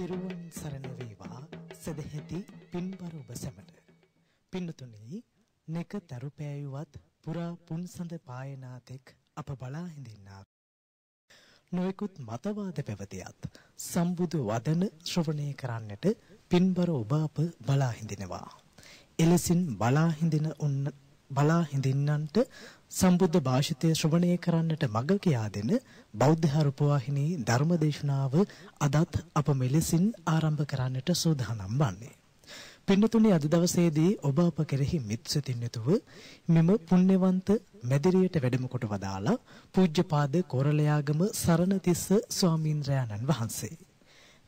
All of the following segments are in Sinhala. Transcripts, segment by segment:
තෙරුවන් සරණ වේවා සදහෙති පින්බර ඔබ සැමට. පින්නතුනි නෙක තරුපෑයුවත් පුරා පුන්සඳ පායනාතෙක් අප බලා හිඳින්නා. නොයෙකුත් මතවාද පැවතියත් සම්බුදු වදන ශ්‍රවණය කරන්නට පින්බර ඔබ අප බලා හිඳිනවා. එලෙසින් බලා හිඳින උන්න බලා හිඳින්නන්ට සම්බුද්ධ භාෂිතය ශ්‍රවණය කරන්නට මඟ කියා දෙන බෞද්ධ රූපවාහිනී ධර්මදේශනාව අදත් අප මෙලෙසින් ආරම්භ කරන්නට සූදානම් වන්නේ. පින්නතුනි අද දවසේදී ඔබ අප කෙරෙහි මිත්සිතින් යුතුව මෙම පුණ්‍යවන්ත මැදිරියට වැඩම කොට වදාලා පූජ්‍යපාද කොරළයාගම සරණතිස්ස ස්වාමීන්ද්‍රයාණන් වහන්සේ.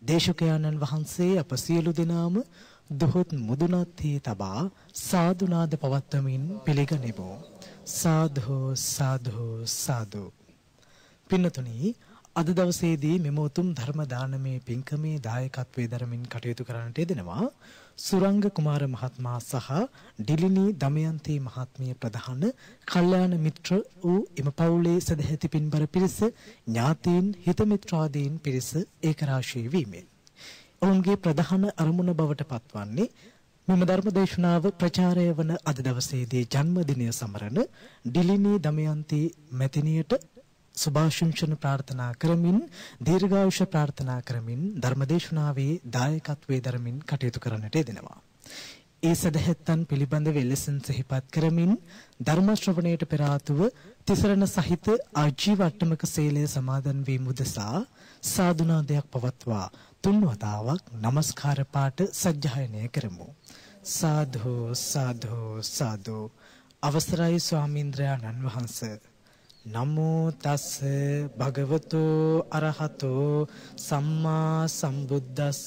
දේශකයාණන් වහන්සේ අප සියලු දෙනාම දුහොත් මුදුනත්හි තබා සාදුනාද පවත්වමින් පිළිගනිමු. සාධු සාධු සාධු. පින්නතුනි අද දවසේදී මෙම උතුම් ධර්ම දානමේ පින්කමේ දායකත්වයේ දරමින් කටයුතු කරන්නට යෙදෙනවා සුරංග කුමාර මහත්මයා සහ ඩිලිනී දමයන්ති මහත්මිය ප්‍රධාන කල්යාණ මිත්‍ර වූ එම පවුලේ සදැහැති පින්බර පිරිස ඥාතීන් හිත මිත්‍රාදීන් පිරිස ඒකරාශී වීමෙන් ඔවුන්ගේ ප්‍රධාන අරමුණ බවට පත්වන්නේ මෙම ධර්ම දේශනාව ප්‍රචාරය වන අද දවසේදී ජන්මදිනය සමරන ඩිලිනී දමයන්ති මැතිණියට සුභාශිංසන ප්‍රාර්ථනා කරමින් දීර්ඝායුෂ ප්‍රාර්ථනා කරමින් ධර්මදේශනාවේ දායකත්වයේ දරමින් කටයුතු කරන්නට යෙදෙනවා. ඒ සදහෙත්තන් පිළිබඳව එලෙසින් සිහිපත් කරමින් ධර්ම ශ්‍රවණයට පෙර ආතුව තිසරණ සහිත ආජීව අට්ටමක සීලය සමාදන් වීම උදෙසා සාදුනාදයක් පවත්වා තුන් වතාවක් নমස්කාර පාඨ සජ්ජායනය කරමු. සාධු සාධු සාධු. අවසරයි ස්වාමීන්ද්‍රයන්න් වහන්සේ. නමෝ තස් භගවතු අරහතෝ සම්මා සම්බුද්දස්ස.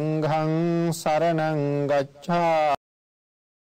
සංඝං සරණං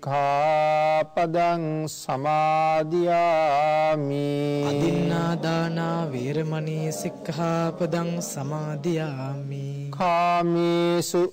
සික්ඛාපදං සමාදියාමි. අදින්නාදානා වේරමණී සික්ඛාපදං සමාදියාමි. කාමේසු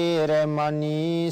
වේරමණී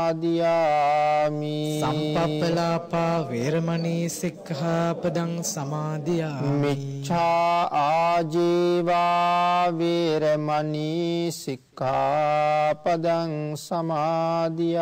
සමාදියාමි. සම්පප්පලාපා වේරමණී සික්ඛාපදං සමාදියාමි. මිච්ඡා ආජීවා වේරමණී සික්ඛාපදං සමාදියාමි.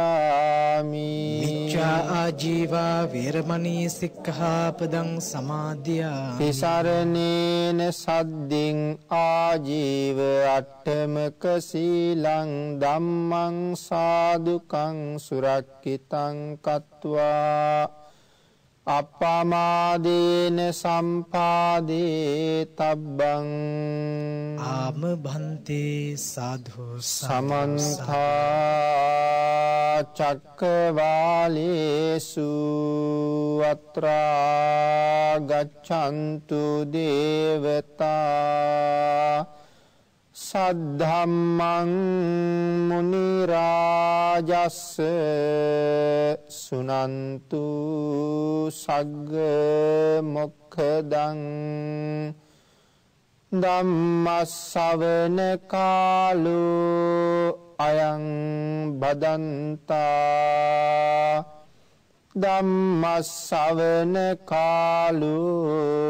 මිච්ඡා ආජීවා වේරමණී සික්ඛාපදං සමාදියාමි. තිසරණේන සද්දින් ආජීව අට්ඨමක සීලං ධම්මං සාදුකං සුරක්කිතං කତ୍වා අප්පමාදීන සම්පාදේ තබ්බං ආම භන්තේ සාධු සමන්තා චක්කවාලේසු අත්‍රා ගච්ඡන්තු දේවතා සද්ධම්මං මුනි රාජස්ස සුනන්තු සග්ග මොක්ඛදං ධම්මස්සවන කාලෝ අයං බදන්තා ධම්මස්සවන කාලෝ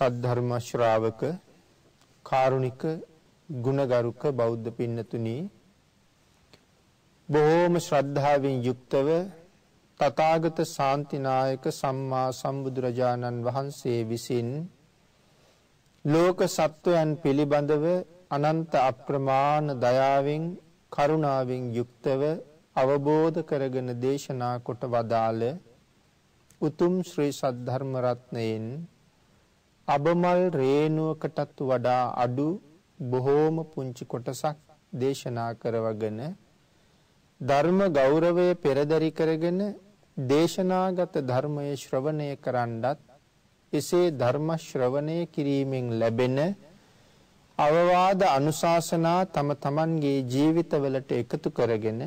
සද්ධර්ම ශ්‍රාවක කාරුණික ගුණගරුක බෞද්ධ පින්නතුනි බොහෝම ශ්‍රද්ධාවෙන් යුක්තව තථාගත ශාන්තිනායක සම්මා සම්බුදුරජාණන් වහන්සේ විසින් ලෝක සත්වයන් පිළිබඳව අනන්ත අප්‍රමාණ දයාවෙන් කරුණාවෙන් යුක්තව අවබෝධ කරගෙන දේශනා කොට වදාළ උතුම් ශ්‍රී සද්ධර්ම රත්නයෙන් අබමල් රේණුවකටත් වඩා අඩු බොහෝම පුංචි කොටසක් දේශනා කරවගෙන ධර්ම ගෞරවය පෙරදරි කරගෙන දේශනාගත ධර්මයේ ශ්‍රවණය කරන්නත් එසේ ධර්ම ශ්‍රවණය කිරීමෙන් ලැබෙන අවවාද අනුශාසනා තම තමන්ගේ ජීවිතවලට එකතු කරගෙන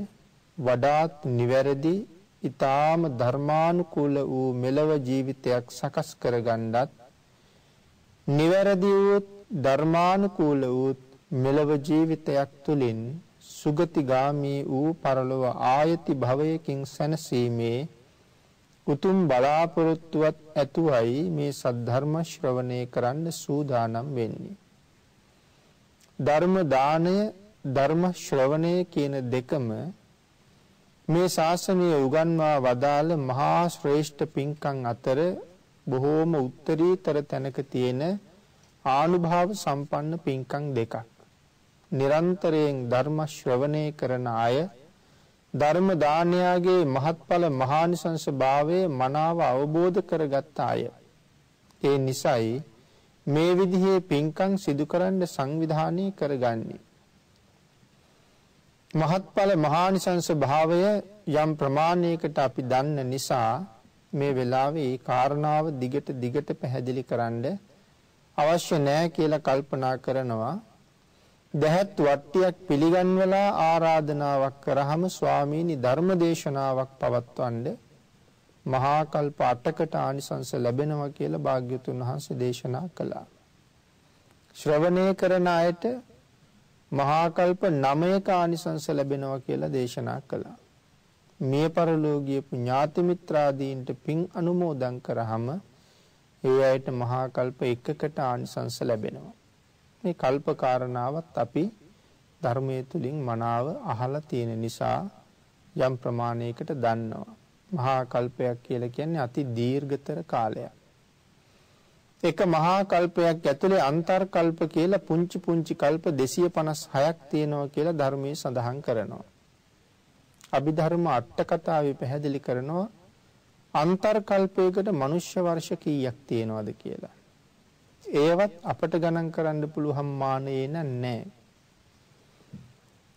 වඩාත් නිවැරදි ඊ타ම ධර්මානුකූල වූ මෙලව ජීවිතයක් සකස් කරගන්නත් නිවැරදි වූත් ධර්මානුකූල වූත් මෙලව ජීවිතයක් තුළින් සුගතිගාමී වූ පරලොව ආයති භවයකින් සැනසීමේ උතුම් බලාපොරොත්තුවත් ඇතුවයි මේ සද්ධර්ම ශ්‍රවණය කරන්න සූදානම් වෙන්නේ. ධර්ම දානය ධර්ම ශ්‍රවණය කියන දෙකම මේ ශාසනය උගන්වා වදාළ මහා ශ්‍රේෂ්ඨ පින්කම් අතර බොහෝම උත්තරීතර තැනක තියෙන ආනුභාව සම්පන්න පින්කම් දෙකක්. නිරන්තරයෙන් ධර්ම ශ්‍රවණය කරන අය ධර්ම දානයාගේ මහත්ඵල මහානිසංස භාවය මනාව අවබෝධ කරගත් අය. ඒ නිසයි මේ විදිහේ පින්කම් සිදු කරන්න සංවිධානය කරගන්නේ. මහත්ඵල මහානිසංස භාවය යම් ප්‍රමාණයකට අපි දන්න නිසා මේ වෙලාවේ ඒ කාරණාව දිගට දිගට පැහැදිලි කරන්න අවශ්‍ය නැහැ කියලා කල්පනා කරනවා. දැහත් වට්ටියක් පිළිගන්වලා ආරාධනාවක් කරාම ස්වාමීනි ධර්ම දේශනාවක් පවත්වන්න මහා කල්ප 8කට ආනිසංස ලැබෙනවා කියලා භාග්‍යතුන් වහන්සේ දේශනා කළා. ශ්‍රවණය කරන අයට මහා කල්ප 9ක ආනිසංස ලැබෙනවා කියලා දේශනා කළා. මිය පරලෝකීය ඥාති මිත්‍රාදීන්ට පින් අනුමෝදන් කරාම ඒ අයට මහා කල්ප එකකට ආනිසංස ලැබෙනවා. මේ කල්ප කාරණාවත් අපි ධර්මයේ තුලින් මනාව අහලා තියෙන නිසා යම් ප්‍රමාණයකට දන්නවා. මහා කල්පයක් කියලා කියන්නේ අති දීර්ඝතර කාලයක්. එක මහා කල්පයක් ඇතුලේ අන්තර් කල්ප කියලා පුංචි පුංචි කල්ප 256ක් තියෙනවා කියලා ධර්මයේ සඳහන් කරනවා. අභිධර්ම අට කතාවේ පැහැදිලි කරනවා අන්තර් කල්පයකට මනුෂ්‍ය වර්ෂ කීයක් තියෙනවද කියලා. ඒවත් අපට ගණන් කරන්න පුළුවන් මානෙ නෑ.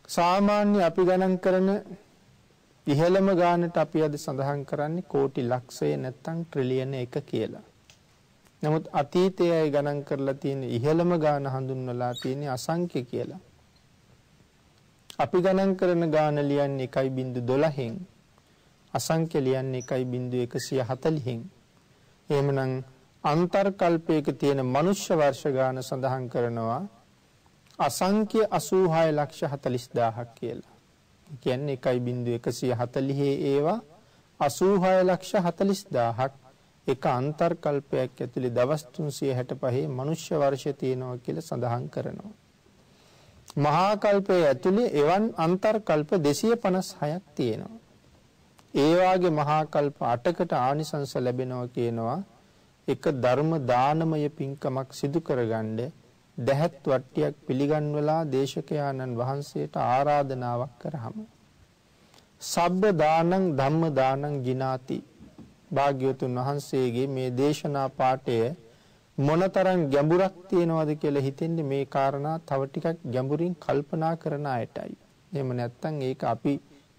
සාමාන්‍ය අපි ගණන් කරන ඉහළම ගානට අපි අද සඳහන් කරන්නේ කෝටි ලක්ෂය නැත්තම් ට්‍රිලියන එක කියලා. නමුත් අතීතයේ අය ගණන් කරලා තියෙන ඉහළම ගාන හඳුන්වලා තියෙන්නේ අසංඛ්‍ය කියලා. අපි ගණන් කරන ගාන ලියන්නේ 1.12න් අසංඛ්‍ය ලියන්නේ 1.140න්. එහෙමනම් අන්තර් කල්පයක තියෙන මනුෂ්‍ය වර්ෂ ගාන සඳහන් කරනවා අසංඛ්‍ය 86 ලක්ෂ 40000ක් කියලා. කියන්නේ 1.140 ඒවා 86 ලක්ෂ 40000ක් එක අන්තර්කල්පයක් ඇතුලේ දවස් 365 මනුෂ්‍ය වර්ෂය තියෙනවා කියලා සඳහන් කරනවා. මහා කල්පයේ ඇතුලේ එවන් අන්තර්කල්ප 256ක් තියෙනවා. ඒ වාගේ මහා කල්ප 8කට ආනිසංස ලැබෙනවා කියනවා. එක ධර්ම දානමය පින්කමක් සිදු කරගන්න දැහත් වට්ටියක් පිළිගන්වලා දේශකයාණන් වහන්සේට ආරාධනාවක් කරාම සබ්බ දානං ධම්ම දානං ජිනාති භාග්‍යවතුන් වහන්සේගේ මේ දේශනා පාඨය මොනතරම් ගැඹුරක් තියෙනවද කියලා හිතෙන්නේ මේ කාරණා තව ටිකක් ගැඹුරින් කල්පනා කරන අයටයි. එහෙම නැත්නම් ඒක අපි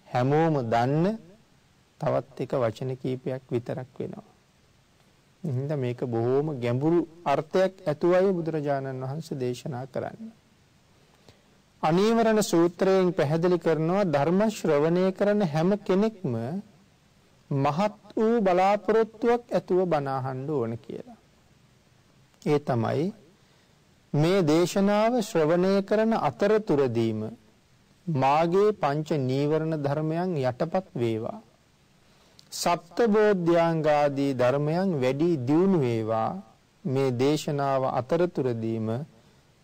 හැමෝම දන්න තවත් එක වචන කීපයක් විතරක් වෙනවා. හින්දා මේක බොහොම ගැඹුරු අර්ථයක් ඇතුවයි බුදුරජාණන් වහන්සේ දේශනා කරන්නේ. අනීවරණ සූත්‍රයෙන් පැහැදිලි කරනවා ධර්ම ශ්‍රවණය කරන හැම කෙනෙක්ම මහත් වූ බලාපොරොත්තුවක් ඇතුව බණ අහන්න ඕන කියලා. ඒ තමයි මේ දේශනාව ශ්‍රවණය කරන අතරතුරදීම මාගේ පංච නීවරණ ධර්මයන් යටපත් වේවා. සප්තබෝධ්‍යාංගාදී ධර්මයන් වැඩි දියුණු වේවා මේ දේශනාව අතරතුරදීම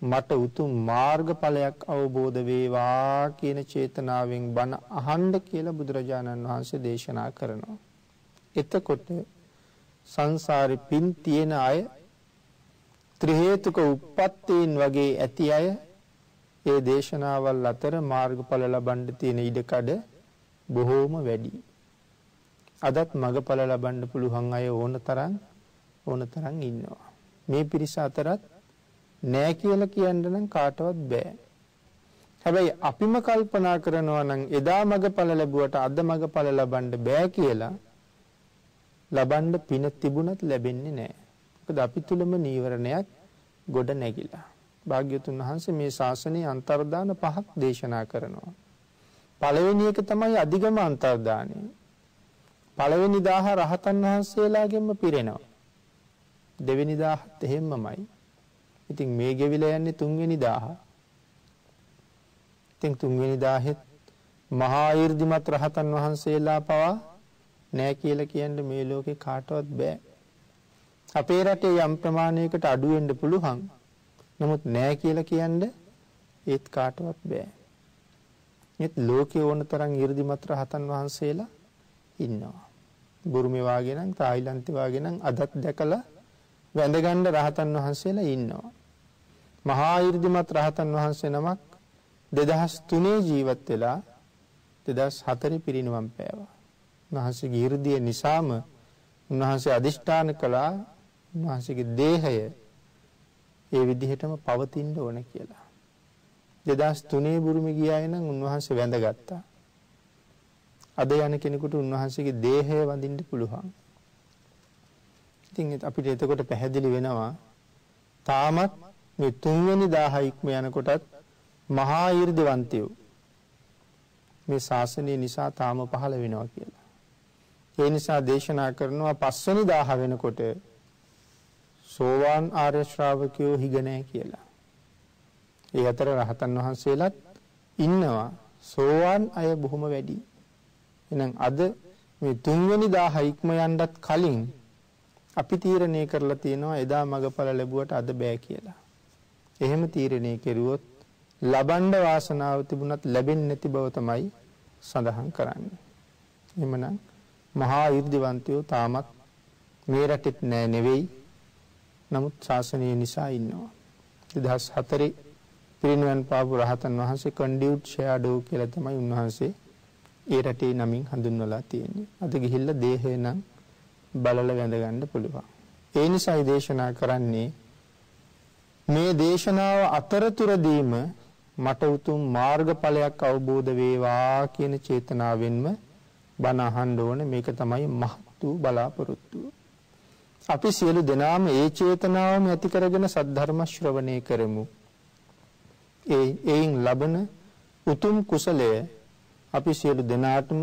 මට උතුම් මාර්ගඵලයක් අවබෝධ වේවා කියන චේතනාවෙන් බණ අහන්න කියලා බුදුරජාණන් වහන්සේ දේශනා කරනවා. එතකොට සංසාරේ පින් තියෙන අය ත්‍රි හේතුක උප්පත්තීන් වගේ ඇති අය ඒ දේශනාවල් අතර මාර්ගඵල ලබන්න තියෙන ඉඩකඩ බොහෝම වැඩි. අදත් මගඵල ලබන්න පුළුවන් අය ඕන තරම් ඕන තරම් ඉන්නවා. මේ පිරිස අතරත් නෑ කියලා කියන්න නම් කාටවත් බෑ. හැබැයි අපිම කල්පනා කරනවා නම් එදා මගඵල ලැබුවට අද මගඵල ලබන්න බෑ කියලා ලබන්න පින තිබුණත් ලැබෙන්නේ නෑ. මොකද අපි තුලම නීවරණයක් ගොඩ නැගිලා. භාග්‍යතුන් වහන්සේ මේ ශාසනයේ අන්තර්දාන පහක් දේශනා කරනවා. පළවෙනි එක තමයි අධිගම අන්තර්දානය. පළවෙනි දාහ රහතන් වහන්සේලාගෙන්ම පිරෙනවා. දෙවෙනි දාහත් එහෙම්මමයි. ඉතින් මේ ගෙවිලා යන්නේ තුන්වෙනි දාහ. ඉතින් තුන්වෙනි දාහෙත් මහා ඊර්ධිමත් රහතන් වහන්සේලා පවා නෑ කියලා කියන්න මේ ලෝකේ කාටවත් බෑ. අපේ රටේ යම් ප්‍රමාණයකට අඩු වෙන්න පුළුවන්. නමුත් නෑ කියලා කියන්න ඒත් කාටවත් බෑ. ඒත් ලෝකේ ඕන තරම් ඊර්ධිමත් රහතන් වහන්සේලා ඉන්නවා. බුරුමේ වාගේ නම් තායිලන්තේ වාගේ නම් අදත් දැකලා වැඳගන්න රහතන් වහන්සේලා ඉන්නවා. මහා ඊර්ධිමත් රහතන් වහන්සේ නමක් 2003 ජීවත් වෙලා 2004 පිරිනිවන් පෑවා. උන්වහන්සේගේ ඊර්ධිය නිසාම උන්වහන්සේ අදිෂ්ඨාන කළා උන්වහන්සේගේ දේහය ඒ විදිහටම පවතින්න ඕන කියලා. 2003 බුරුමේ ගියාය නම් උන්වහන්සේ වැඳගත්තා. අද යන කෙනෙකුට උන්වහන්සේගේ දේහය වඳින්න පුළුවන්. ඉතින් අපිට එතකොට පැහැදිලි වෙනවා තාමත් මේ තුන්වෙනි 1000 ඉක්ම යනකොටත් මහා ඊර්ධවන්තයෝ මේ ශාසනය නිසා තාම පහළ වෙනවා කියලා. ඒ නිසා දේශනා කරනවා පස්වෙනි 1000 වෙනකොට සෝවාන් ආර්ය ශ්‍රාවකයෝ හිග නැහැ කියලා. ඒ අතර රහතන් වහන්සේලාත් ඉන්නවා සෝවාන් අය බොහොම වැඩි. එහෙනම් අද මේ තුන්වෙනි 1000 ඉක්ම යන්නත් කලින් අපි තීරණය කරලා තියෙනවා එදා මගඵල ලැබුවට අද බෑ කියලා. එහෙම තීරණය කෙරුවොත් ලබන්න වාසනාව තිබුණත් ලැබෙන්නේ නැති බව තමයි සඳහන් කරන්නේ. එමනම් මහා 이르දිවන්තයෝ තාමත් මේ රටෙත් නෑ නෙවෙයි. නමුත් ශාසනය නිසා ඉන්නවා. 2004 පිරිනිවන් පාපු රහතන් වහන්සේ කන්ඩියුට් ෂැඩෝ කියලා තමයි උන්වහන්සේ ඒ රටේ නමින් හඳුන්වලා තියෙන්නේ. අද ගිහිල්ලා දේහය නම් බලලා වැඳ ගන්න පුළුවන්. ඒ නිසායි දේශනා කරන්නේ මේ දේශනාව අතරතුරදීම මට උතුම් මාර්ගඵලයක් අවබෝධ වේවා කියන චේතනාවෙන්ම බණ අහන්න ඕන මේක තමයි මහත් වූ බලාපොරොත්තුව. අපි සියලු දෙනාම ඒ චේතනාවම ඇති කරගෙන සද්ධර්ම ශ්‍රවණය කරමු. ඒ එයින් ලබන උතුම් කුසලය අපි සියලු දෙනාටම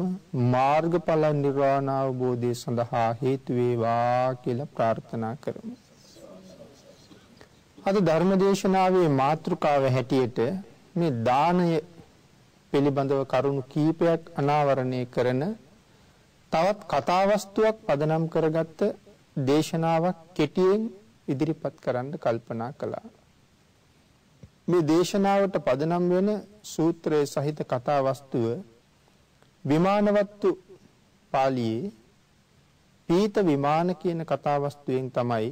මාර්ගඵල නිර්වාණ අවබෝධය සඳහා හේතු වේවා කියලා ප්‍රාර්ථනා කරමු. අද ධර්මදේශනාවේ මාතෘකාව හැටියට මේ දානය පිළිබඳව කරුණු කීපයක් අනාවරණය කරන තවත් කතාවස්තුවක් පදනම් කරගත්ත දේශනාවක් කෙටියෙන් ඉදිරිපත් කරන්න කල්පනා කළා. මේ දේශනාවට පදනම් වෙන සූත්‍රයේ සහිත කතාවස්තුව විමානවත්තු පාළියේ පීත විමාන කියන කතාවස්තුවෙන් තමයි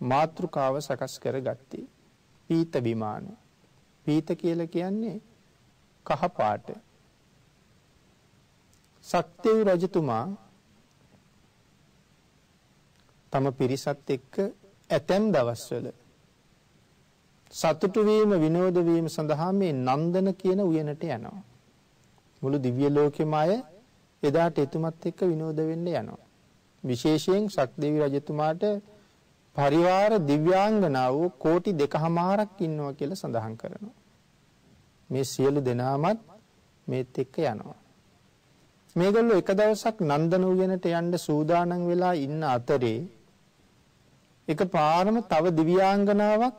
මාතෘකාව සකස් කරගත්තේ. පීත විමාන. පීත කියලා කියන්නේ කහ පාට. සක්දේවි රජතුමා තම පිරිසත් එක්ක ඇතැම් දවස්වල සතුටු වීම විනෝද වීම සඳහා මේ නන්දන කියන උයනට යනවා. මුළු දිව්‍ය ලෝකෙම අය එදාට එතුමත් එක්ක විනෝද වෙන්න යනවා. විශේෂයෙන් ශක්දේවි රජතුමාට පරිවාර දිව්‍යාංගනාවෝ කෝටි දෙකහමාරක් ඉන්නවා කියලා සඳහන් කරනවා. මේ සියලු දෙනාමත් මේත් එක්ක යනවා. මේගොල්ලෝ එක දවසක් නන්දන උයනට යන්න සූදානම් වෙලා ඉන්න අතරේ එක පාරම තව දිව්‍යාංගනාවක්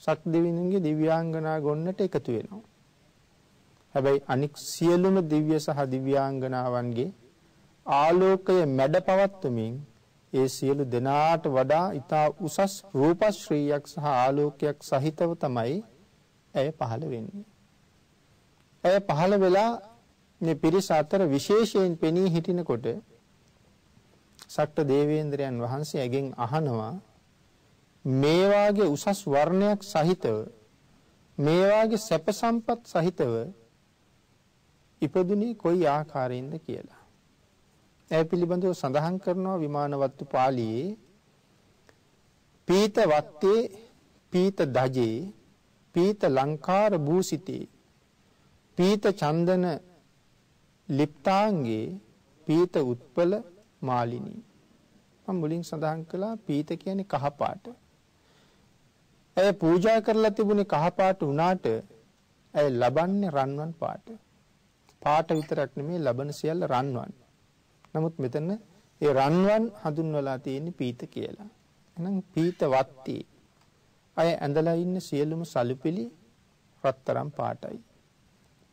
සක්දෙවිඳුන්ගේ දිව්‍යාංගනා ගොන්නට එකතු වෙනවා. හැබැයි අනික් සියලුම දිව්‍ය සහ දිව්‍යාංගනාවන්ගේ ආලෝකය මැඩ පවත්වමින් ඒ සියලු දෙනාට වඩා ඊතා උසස් රූපශ්‍රීයක් සහ ආලෝකයක් සහිතව තමයි ඇය පහළ වෙන්නේ. ඇය පහළ වෙලා මේ පිරිස අතර විශේෂයෙන් පෙනී හිටිනකොට සක්ත දේවේන්ද්‍රයන් වහන්සේ ඇගෙන් අහනවා මේ වාගේ උසස් වර්ණයක් සහිතව මේ වාගේ සැප සම්පත් සහිතව ඉපදුනේ කොයි ආකාරයෙන්ද කියලා. ඒ පිළිබඳව සඳහන් කරනවා විමානවත්තු පාළියේ පීත වත්තේ පීත දජේ පීත ලංකාර භූසිතේ පීත චන්දන ලිප්තාංගේ පීත උත්පල මාලිනී මම මුලින් සඳහන් කළා පීත කියන්නේ කහ පාට. ඇය පූජා කරලා තිබුණේ කහ පාට වුණාට ඇය ලබන්නේ රන්වන් පාට. පාට විතරක් නෙමෙයි ලබන සියල්ල රන්වන්. නමුත් මෙතන ඒ රන්වන් හඳුන්වලා තියෙන්නේ පීත කියලා. එහෙනම් පීත වත්ති. අය ඇඳලා ඉන්න සියලුම සලුපිලි රත්තරන් පාටයි.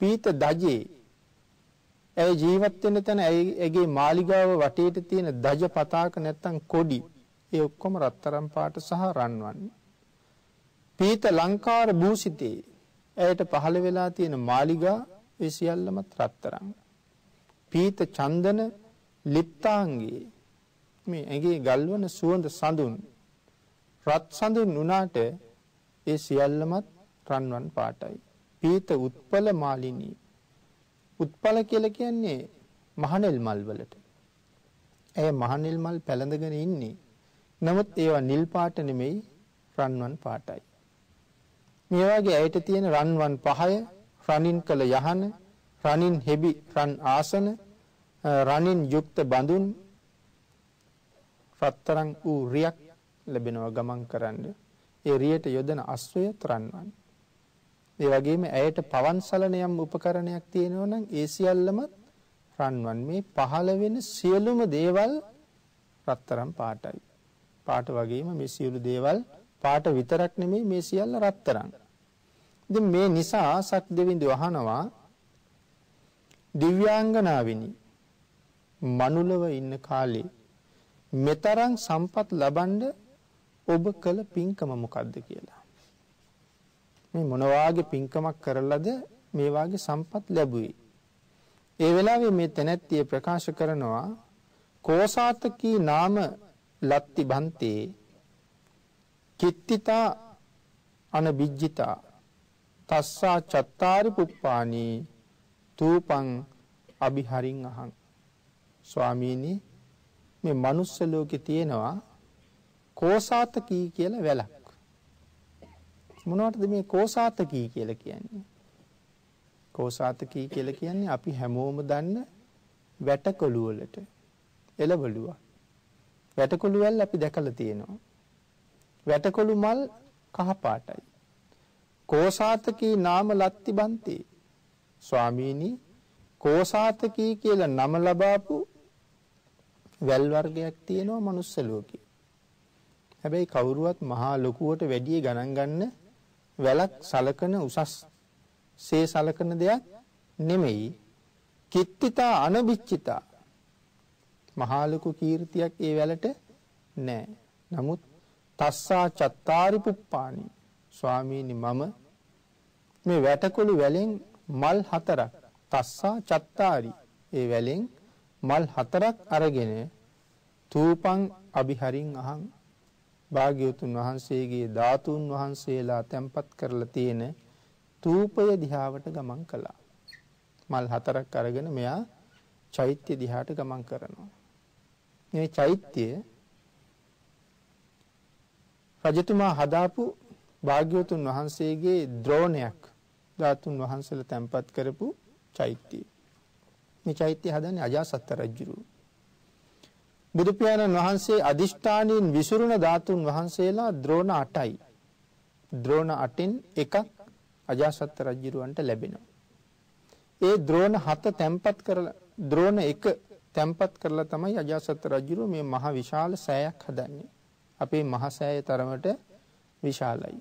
පීත දජේ ඇය ජීවත් වෙන තැන ඇගේ මාලිගාව වටේට තියෙන දජ පතාක නැත්තම් කොඩි ඒ ඔක්කොම රත්තරන් පාට සහ රන්වන්. පීත ලංකාර භූසිතේ ඇයට පහළ වෙලා තියෙන මාලිගා ඒ සියල්ලමත් රත්තරන්. පීත චන්දන ලිප්තාංගේ මේ ඇගේ ගල්වන සුවඳ සඳුන් රත් සඳුන් වුණාට ඒ සියල්ලමත් රන්වන් පාටයි. පීත උත්පල මාලිනී. උත්පල කියලා කියන්නේ මහනෙල් මල් වලට. ඇය මහනෙල් මල් පැලඳගෙන ඉන්නේ. නමුත් ඒවා නිල් පාට නෙමෙයි රන්වන් පාටයි. මේ වගේ ඇයට තියෙන රන්වන් පහය රනින් කළ යහන, රනින් හෙබි රන් ආසන, රනින් යුක්ත බඳුන් රත්තරන් වූ රියක් ලැබෙනවා ගමන් කරන්න. ඒ රියට යොදන අස්වැය තරන්වන්. ඒ වගේම ඇයට පවන්සලන යම් උපකරණයක් තියෙනවා නම් ඒ සියල්ලම රන්වන් මේ පහළ වෙන සියලුම දේවල් රත්තරන් පාටයි. පාට වගේම මේ සියලු දේවල් පාට විතරක් නෙමෙයි මේ සියල්ල රත්තරන්. ඉතින් මේ නිසා සක් දෙවිඳු අහනවා දිව්‍යාංගනාවිනි මනුලව ඉන්න කාලේ මෙතරම් සම්පත් ලබන්න ඔබ කළ පින්කම මොකද්ද කියලා. මේ මොනවාගේ පින්කමක් කරලද මේ වාගේ සම්පත් ලැබුවේ. ඒ වෙලාවේ මේ තැනැත්තිය ප්‍රකාශ කරනවා කෝසාතකී නාම ලත්ති බන්තේ කිත්තිතා අනබිජ්ජිතා තස්සා චත්තාරි පුප්පානී තූපං අභිහරින් අහං ස්වාමීනි මේ මනුස්ස ලෝකේ තියෙනවා කෝසාතකී කියලා වැලක් මොනවටද මේ කෝසාතකී කියලා කියන්නේ කෝසාතකී කියලා කියන්නේ අපි හැමෝම දන්න වැටකොළු වලට එළවලුවා. වැටකොළු වැල් අපි දැකලා තියෙනවා. වැටකොළු මල් කහ පාටයි. කෝසාතකී නාම ලත්ති බන්ති. ස්වාමීනි කෝසාතකී කියලා නම ලබාපු වැල් වර්ගයක් තියෙනවා manuss ලෝකේ. හැබැයි කවුරුවත් මහා ලොකුවට වැඩි ගණන් ගන්න වැලක් සලකන උසස්. සේ සලකන දෙයක් නෙමෙයි. කිත්තිතා අනබිච්චිතා මහා ලොකු කීර්තියක් ඒ වැලට නෑ. නමුත් තස්සා චත්තාරි පුප්පානි. ස්වාමීනි මම මේ වැටකොළු වැලෙන් මල් හතරක් තස්සා චත්තාරි ඒ වැලෙන් මල් හතරක් අරගෙන තූපං අභිහරින් අහං භාග්‍යවතුන් වහන්සේගේ ධාතුන් වහන්සේලා තැන්පත් කරලා තියෙන තූපය දිහාවට ගමන් කළා. මල් හතරක් අරගෙන මෙයා චෛත්‍ය දිහාට ගමන් කරනවා. මේ චෛත්‍යය රජතුමා හදාපු භාග්‍යවතුන් වහන්සේගේ ද්‍රෝණයක් ධාතුන් වහන්සේලා තැන්පත් කරපු චෛත්‍යය. මේ චෛත්‍ය හදන්නේ අජාසත් රජුරු. බුදු පියාණන් වහන්සේ අදිෂ්ඨානීන් විසුරුණ ධාතුන් වහන්සේලා ද්‍රෝණ 8යි. ද්‍රෝණ 8න් එකක් අජාසත් රජුරවන්ට ලැබෙනවා. ඒ ද්‍රෝණ 7 තැන්පත් කරලා ද්‍රෝණ 1 තැන්පත් කරලා තමයි අජාසත් රජුරුව මේ මහ විශාල සෑයක් හදන්නේ. අපේ මහ සෑය තරමට විශාලයි.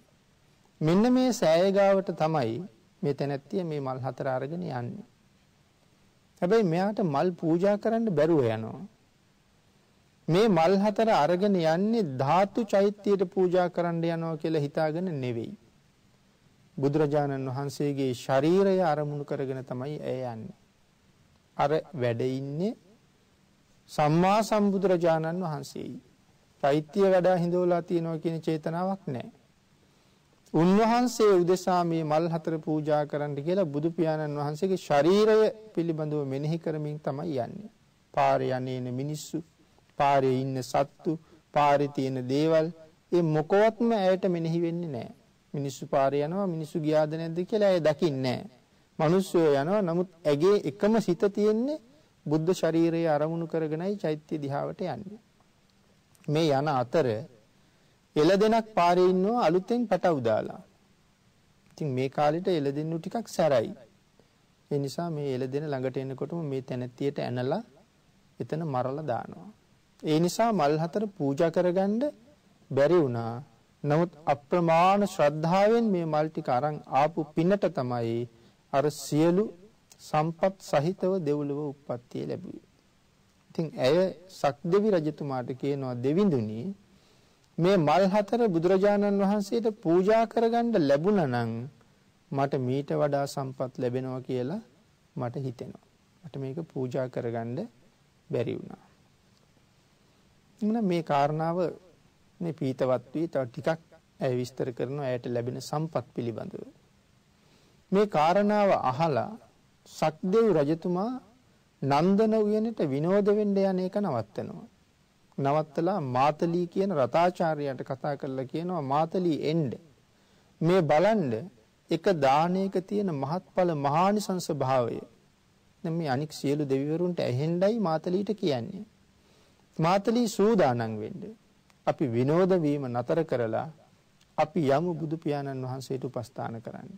මෙන්න මේ සෑය ගාවට තමයි මේ තැනැත්තිය මේ මල් හතර අරගෙන යන්නේ. හැබැයි මෙයාට මල් පූජා කරන්න බැරුව යනවා. මේ මල් හතර අරගෙන යන්නේ ධාතු චෛත්‍යයට පූජා කරන්න යනවා කියලා හිතාගෙන නෙවෙයි. බුදුරජාණන් වහන්සේගේ ශරීරය අරමුණු කරගෙන තමයි ඇය යන්නේ. අර වැඩ ඉන්නේ සම්මා සම්බුදුරජාණන් වහන්සේයි. චෛත්‍ය වැඩා හිඳවලා තියෙනවා කියන චේතනාවක් නැහැ. උන්වහන්සේ උදෙසා මේ මල් හතර පූජා කරන්න කියලා බුදු පියාණන් වහන්සේගේ ශරීරය පිළිබඳව මෙනෙහි කරමින් තමයි යන්නේ. පාරේ යන්නේන මිනිස්සු, පාරේ ඉන්න සත්තු, පාරේ තියෙන දේවල් ඒ මොකවත්ම ඇයට මෙනෙහි වෙන්නේ නැහැ. මිනිස්සු පාරේ යනවා මිනිස්සු ගියාද නැද්ද කියලා ඇය දකින්නේ නැහැ. මිනිස්සු යනවා නමුත් ඇගේ එකම සිත තියෙන්නේ බුද්ධ ශරීරයේ අරමුණු කරගෙනයි චෛත්‍ය දිහාවට යන්නේ. මේ යන අතර එළදෙනක් පාරේ ඉන්නවා අලුතෙන් පැටවු දාලා. ඉතින් මේ කාලෙට එළදෙන්නු ටිකක් සැරයි. ඒ නිසා මේ එළදෙන ළඟට එනකොටම මේ තැනැත්තියට ඇනලා එතන මරලා දානවා. ඒ නිසා මල් හතර පූජා කරගන්න බැරි වුණා. නමුත් අප්‍රමාණ ශ්‍රද්ධාවෙන් මේ මල් ටික අරන් ආපු පිනට තමයි අර සියලු සම්පත් සහිතව දෙව්ලොව උප්පත්තිය ලැබුවේ. ඉතින් ඇය සක්දෙවි රජතුමාට කියනවා දෙවිඳුනි මේ මල් හතර බුදුරජාණන් වහන්සේට පූජා කරගන්න ලැබුණා නම් මට මීට වඩා සම්පත් ලැබෙනවා කියලා මට හිතෙනවා. මට මේක පූජා කරගන්න බැරි වුණා. මේ කාරණාව මේ පීතවත් වී තව ටිකක් ඇය විස්තර කරනවා ඇයට ලැබෙන සම්පත් පිළිබඳව. මේ කාරණාව අහලා සක්දෙව් රජතුමා නන්දන උයනට විනෝද වෙන්න යන එක නවත්තනවා. නවත්තලා මාතලී කියන රතාචාර්යයට කතා කරලා කියනවා මාතලී එන්න. මේ බලන්න එක දානයක තියෙන මහත්ඵල මහානිසංස භාවය. දැන් මේ අනික් සියලු දෙවිවරුන්ට ඇහෙන්නයි මාතලීට කියන්නේ. මාතලී සූදානම් වෙන්න. අපි විනෝද වීම නතර කරලා අපි යමු බුදු පියාණන් වහන්සේට උපස්ථාන කරන්න.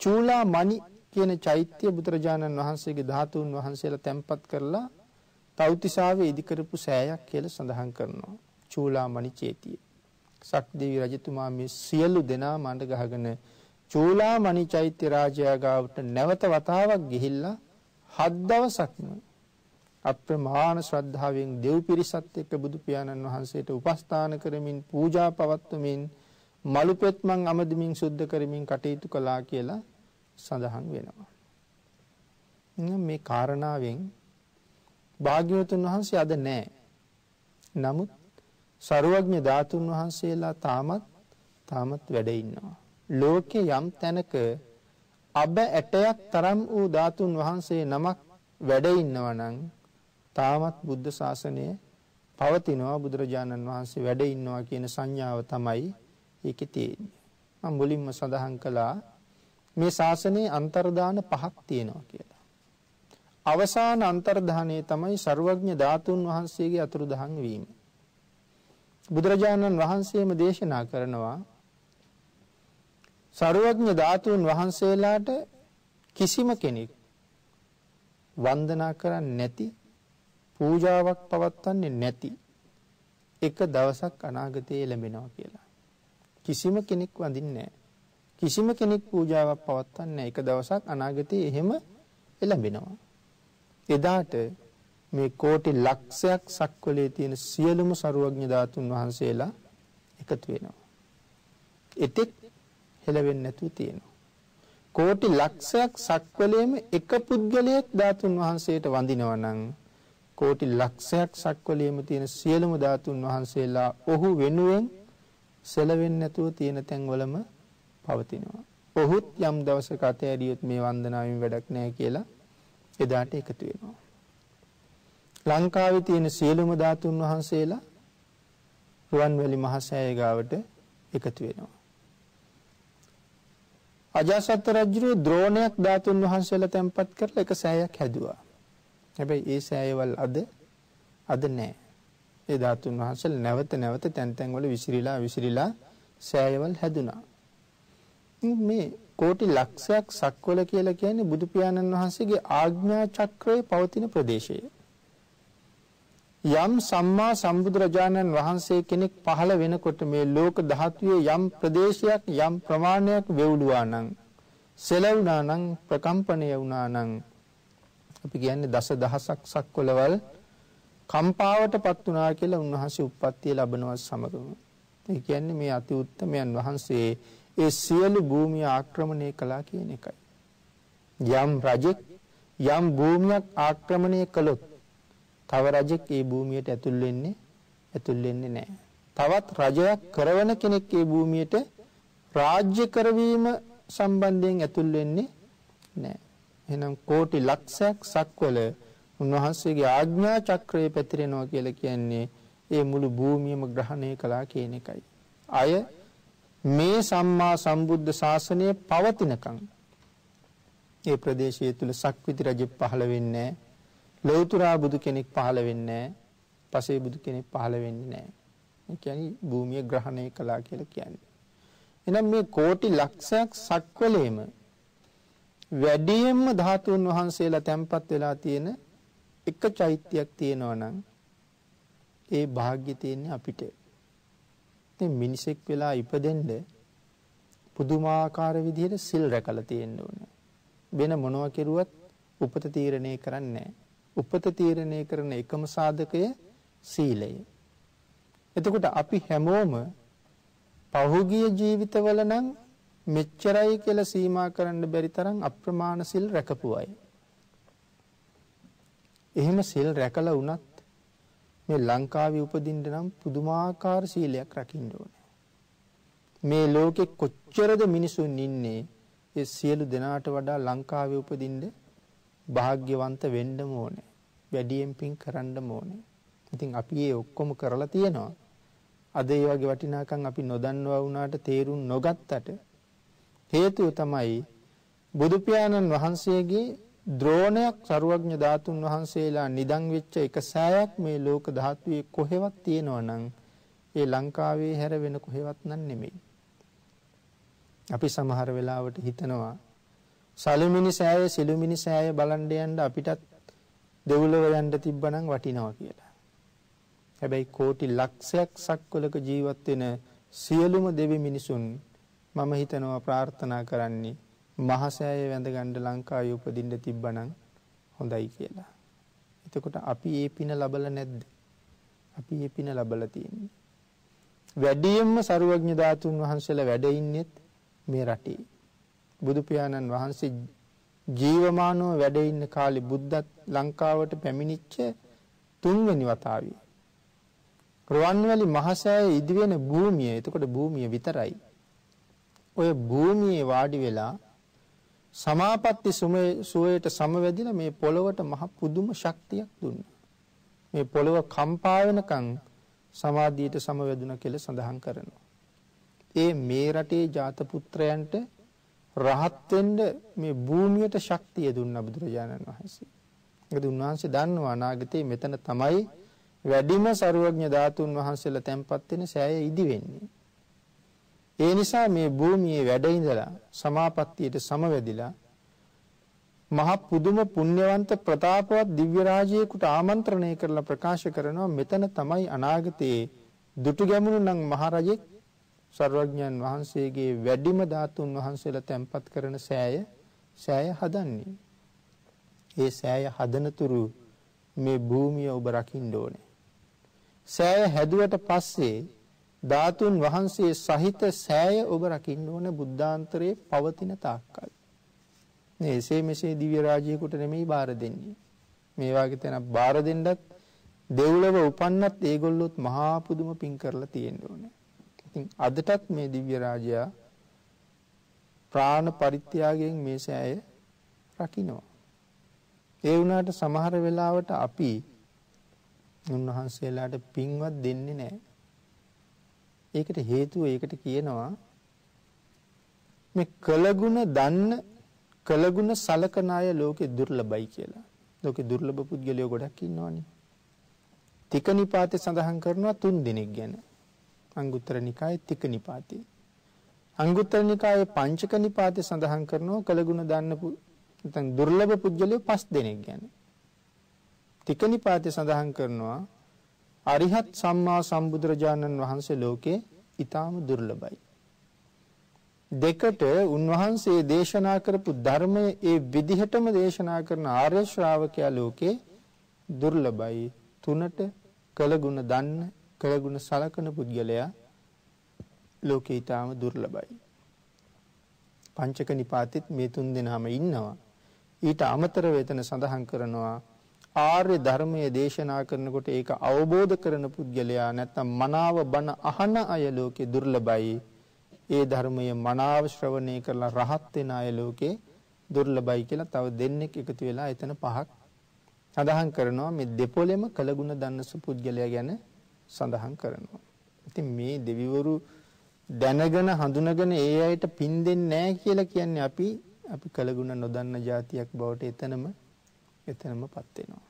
චූලා මණි කියන චෛත්‍ය බුදුරජාණන් වහන්සේගේ ධාතුන් වහන්සේලා තැන්පත් කරලා තෞතිසාවේ ඉදි කරපු සෑයක් කියලා සඳහන් කරනවා. චූලා මණි චේතිය. සක්දේවි රජතුමා මේ සියලු දෙනා මඬ ගහගෙන චූලා මණි චෛත්‍ය රාජයා ගාවට නැවත වතාවක් ගිහිල්ලා හත් දවසක්ම අප්‍රමාණ ශ්‍රද්ධාවෙන් දෙව් පිරිසත් එක්ක බුදු පියාණන් වහන්සේට උපස්ථාන කරමින් පූජා පවත්වමින් මලු පෙත්මන් අමදමින් සුද්ධ කරමින් කටයුතු කළා කියලා සඳහන් වෙනවා. මේ කාරණාවෙන් භාග්‍යවතුන් වහන්සේ අද නැහැ. නමුත් ਸਰුවඥ ධාතුන් වහන්සේලා තාමත් තාමත් වැඩ ඉන්නවා. ලෝකේ යම් තැනක අබ ඇටයක් තරම් වූ ධාතුන් වහන්සේ නමක් වැඩ ඉන්නවා නම් තාමත් බුද්ධ ශාසනය පවතිනවා බුදුරජාණන් වහන්සේ වැඩ ඉන්නවා කියන සංඥාව තමයි ඒකේ තියෙන්නේ. මම මුලින්ම සඳහන් කළා මේ ශාසනයේ අන්තර්දාන පහක් තියෙනවා කියලා. අවසාන අන්තර්ධානයේ තමයි ਸਰවඥ ධාතුන් වහන්සේගේ අතුරුදහන් වීම. බුදුරජාණන් වහන්සේම දේශනා කරනවා ਸਰවඥ ධාතුන් වහන්සේලාට කිසිම කෙනෙක් වන්දනා කරන්නේ නැති පූජාවක් පවත්වන්නේ නැති එක දවසක් අනාගතයේ ලැබෙනවා කියලා. කිසිම කෙනෙක් වඳින්නේ කිසිම කෙනෙක් පූජාවක් පවත්වන්නේ එක දවසක් අනාගතයේ එහෙම එළඹෙනවා. එදාට මේ කෝටි ලක්ෂයක් සක්වලේ තියෙන සියලුම සරුවඥ ධාතුන් වහන්සේලා එකතු වෙනවා. එතෙක් හෙලවෙන්නේ නැතුව තියෙනවා. කෝටි ලක්ෂයක් සක්වලේම එක පුද්ගලයෙක් ධාතුන් වහන්සේට වඳිනවා නම් කෝටි ලක්ෂයක් සක්වලේම තියෙන සියලුම ධාතුන් වහන්සේලා ඔහු වෙනුවෙන් සෙලවෙන්නේ නැතුව තියෙන තැන්වලම පවතිනවා. ඔහුත් යම් දවසක අතෑරියොත් මේ වන්දනාවෙන් වැඩක් නැහැ කියලා එදාට එකතු වෙනවා. ලංකාවේ තියෙන සියලුම ධාතුන් වහන්සේලා රුවන්වැලි මහසෑය ගාවට එකතු වෙනවා. අජාසත් රජුගේ ද්‍රෝණයක් ධාතුන් වහන්සේලා තැන්පත් කරලා එක සෑයක් හැදුවා. හැබැයි ඒ සෑයවල් අද අද නැහැ. ඒ ධාතුන් වහන්සේලා නැවත නැවත තැන් තැන් වල විසිරීලා විසිරීලා සෑයවල් හැදුනා. මේ කෝටි ලක්ෂයක් සක්වල කියලා කියන්නේ බුදු පියාණන් වහන්සේගේ ආඥා චක්‍රයේ පවතින ප්‍රදේශය. යම් සම්මා සම්බුදුරජාණන් වහන්සේ කෙනෙක් පහළ වෙනකොට මේ ලෝක ධාතුවේ යම් ප්‍රදේශයක් යම් ප්‍රමාණයක් වෙවුලුවා නම් සෙලවුණා නම් ප්‍රකම්පණය වුණා නම් අපි කියන්නේ දස දහසක් සක්වලවල් කම්පාවටපත් වුණා කියලා උන්වහන්සේ උප්පත්තිය ලැබනවා සමගම. ඒ කියන්නේ මේ අති උත්තමයන් වහන්සේ ඒ සියලු භූමිය ආක්‍රමණය කළා කියන එකයි. යම් රජෙක් යම් භූමියක් ආක්‍රමණය කළොත් තව රජෙක් ඒ භූමියට ඇතුල් වෙන්නේ ඇතුල් වෙන්නේ නැහැ. තවත් රජයක් කරවන කෙනෙක් ඒ භූමියට රාජ්‍ය කරවීම සම්බන්ධයෙන් ඇතුල් වෙන්නේ නැහැ. එහෙනම් කෝටි ලක්ෂයක් සක්වල උන්වහන්සේගේ ආඥා චක්‍රය පැතිරෙනවා කියලා කියන්නේ ඒ මුළු භූමියම ග්‍රහණය කළා කියන එකයි. අය මේ සම්මා සම්බුද්ධ ශාසනය පවතිනකම් ඒ ප්‍රදේශය තුල සක්විති රජ පහළ වෙන්නේ ලෞතුරා බුදු කෙනෙක් පහළ වෙන්නේ පසේ බුදු කෙනෙක් පහළ වෙන්නේ නැහැ. ඒ කියන්නේ භූමිය ග්‍රහණය කළා කියලා කියන්නේ. එහෙනම් මේ කෝටි ලක්ෂයක් සක්වලේම වැඩියෙන්ම ධාතුන් වහන්සේලා තැන්පත් වෙලා තියෙන එක චෛත්‍යයක් තියෙනවා නම් ඒ වාග්ය තියෙන්නේ අපිට. ඉතින් මිනිසෙක් වෙලා ඉපදෙන්න පුදුමාකාර විදිහට සිල් රැකලා තියෙන්න ඕනේ. වෙන මොනවා කෙරුවත් උපත තීරණය කරන්නේ උපත තීරණය කරන එකම සාධකය සීලය. එතකොට අපි හැමෝම පහුගිය ජීවිතවල නම් මෙච්චරයි කියලා සීමා කරන්න බැරි තරම් අප්‍රමාණ සිල් රැකපු අය. එහෙම සිල් රැකලා වුණත් මේ ලංකාවේ උපදින්න නම් පුදුමාකාර සීලයක් රකින්න ඕනේ. මේ ලෝකෙ කොච්චරද මිනිසුන් ඉන්නේ ඒ සියලු දෙනාට වඩා ලංකාවේ උපදින්න වාග්යවන්ත වෙන්නම ඕනේ. වැඩියෙන් පින් කරන්නම ඕනේ. ඉතින් අපි ඒ ඔක්කොම කරලා තියෙනවා. අද ඒ වගේ වටිනාකම් අපි නොදන්නවා වුණාට තේරුම් නොගත්තට හේතුව තමයි බුදු පියාණන් වහන්සේගේ ද්‍රෝණයක් සරුවඥ ධාතුන් වහන්සේලා නිදන් වෙච්ච එක සෑයක් මේ ලෝක ධාතුවේ කොහෙවත් තියෙනවා නම් ඒ ලංකාවේ හැර වෙන කොහෙවත් නම් නෙමෙයි. අපි සමහර වෙලාවට හිතනවා සලුමිනි සෑය සිළුමිනි සෑය බලන්න යන්න අපිටත් දෙව්ලොව යන්න තිබ්බනම් වටිනවා කියලා. හැබැයි කෝටි ලක්ෂයක් සක්වලක ජීවත් වෙන සියලුම දෙවි මිනිසුන් මම හිතනවා ප්‍රාර්ථනා කරන්නේ මහසෑය වැඳගන්න ලංකාවේ උපදින්න තිබ්බනම් හොඳයි කියලා. එතකොට අපි ඒ පින ලබලා නැද්ද? අපි ඒ පින ලබලා තියෙන්නේ. වැඩියෙන්ම සරුවඥ ධාතුන් වහන්සේලා වැඩ ඉන්නෙත් මේ රටේ. බුදු පියාණන් වහන්සේ ජීවමානව වැඩ ඉන්න කාලේ බුද්ධත් ලංකාවට පැමිණිච්ච තුන්වෙනි වතාවේ. රුවන්වැලි මහසෑය ඉදිවෙන භූමිය එතකොට භූමිය විතරයි. ඔය භූමියේ වාඩි වෙලා සමාපatti සුවයට සමවැදිලා මේ පොළොවට මහ පුදුම ශක්තියක් දුන්නා. මේ පොළොව කම්පා වෙනකන් සමාධියට සමවැදුණා කියලා සඳහන් කරනවා. ඒ මේ රටේ ජාත පුත්‍රයන්ට රහත් වෙන්න මේ භූමියට ශක්තිය දුන්න බුදුරජාණන් වහන්සේ. ඒකද උන්වහන්සේ දන්නවා අනාගතේ මෙතන තමයි වැඩිම ਸਰුවඥ ධාතුන් වහන්සේලා තැන්පත් වෙන සෑය ඉදි වෙන්නේ. ඒ නිසා මේ භූමියේ වැඩ ඉඳලා සමාපත්තියට සමවැදිලා මහ පුදුම පුණ්‍යවන්ත ප්‍රතාපවත් දිව්‍ය රාජයෙකුට ආමන්ත්‍රණය කරලා ප්‍රකාශ කරනවා මෙතන තමයි අනාගතයේ දුටු ගැමුණු නම් මහරජෙක් සර්වඥයන් වහන්සේගේ වැඩිම ධාතුන් වහන්සේලා තැන්පත් කරන සෑය සෑය හදන්නේ. ඒ සෑය හදනතුරු මේ භූමිය ඔබ රකින්න ඕනේ. සෑය හැදුවට පස්සේ ධාතුන් වහන්සේ සහිත සෑය ඔබ රකින්න ඕන බුද්ධාන්තරයේ පවතින තාක්කල්. මේ එසේ මෙසේ දිව්‍ය රාජ්‍යයකට නෙමෙයි බාර දෙන්නේ. මේ වාගේ තැනක් බාර දෙන්නත් දෙව්ලොව උපන්නත් ඒගොල්ලොත් මහා පුදුම පින් කරලා තියෙන්න ඕනේ. ඉතින් අදටත් මේ දිව්‍ය රාජයා ප්‍රාණ පරිත්‍යාගයෙන් මේ සෑය රකින්නවා. ඒ වුණාට සමහර වෙලාවට අපි උන්වහන්සේලාට පින්වත් දෙන්නේ නැහැ. ඒකට හේතුව ඒකට කියනවා මේ කළගුණ දන්න කළගුණ සලකන අය ලෝකේ දුර්ලභයි කියලා. ලෝකේ දුර්ලභ පුද්ගලයෝ ගොඩක් ඉන්නවනේ. තික නිපාතේ සඳහන් කරනවා තුන් දිනක් ගැන. අංගුත්තර නිකායේ තික නිපාතේ. අංගුත්තර නිකායේ පංචක නිපාතේ සඳහන් කරනවා කළගුණ දන්න නැත්නම් දුර්ලභ පුද්ගලයෝ පස් දෙනෙක් ගැන. තික නිපාතේ සඳහන් කරනවා අරිහත් සම්මා සම්බුදුරජාණන් වහන්සේ ලෝකේ ඊටාම දුර්ලභයි. දෙකට උන්වහන්සේ දේශනා කරපු ධර්මය ඒ විදිහටම දේශනා කරන ආර්ය ශ්‍රාවකයා ලෝකේ දුර්ලභයි. තුනට කළගුණ දන්න කළගුණ සලකන පුද්ගලයා ලෝකේ ඊටාම දුර්ලභයි. පංචක නිපාතෙත් මේ තුන් දෙනාම ඉන්නවා. ඊට අමතර වේතන සඳහන් කරනවා ආර්ය ධර්මයේ දේශනා කරනකොට ඒක අවබෝධ කරන පුද්ගලයා නැත්තම් මනාව බණ අහන අය ලෝකේ දුර්ලභයි. ඒ ධර්මය මනාව ශ්‍රවණය කරලා රහත් වෙන අය ලෝකේ දුර්ලභයි කියලා තව දෙන්නෙක් එකතු වෙලා එතන පහක් සඳහන් කරනවා මේ දෙපොලෙම කළගුණ දන්න සුපුද්ගලයා ගැන සඳහන් කරනවා. ඉතින් මේ දෙවිවරු දැනගෙන හඳුනගෙන ඒ අයට පින් දෙන්නේ නැහැ කියලා කියන්නේ අපි අපි කළගුණ නොදන්න જાතියක් බවට එතනම එතනමපත් වෙනවා.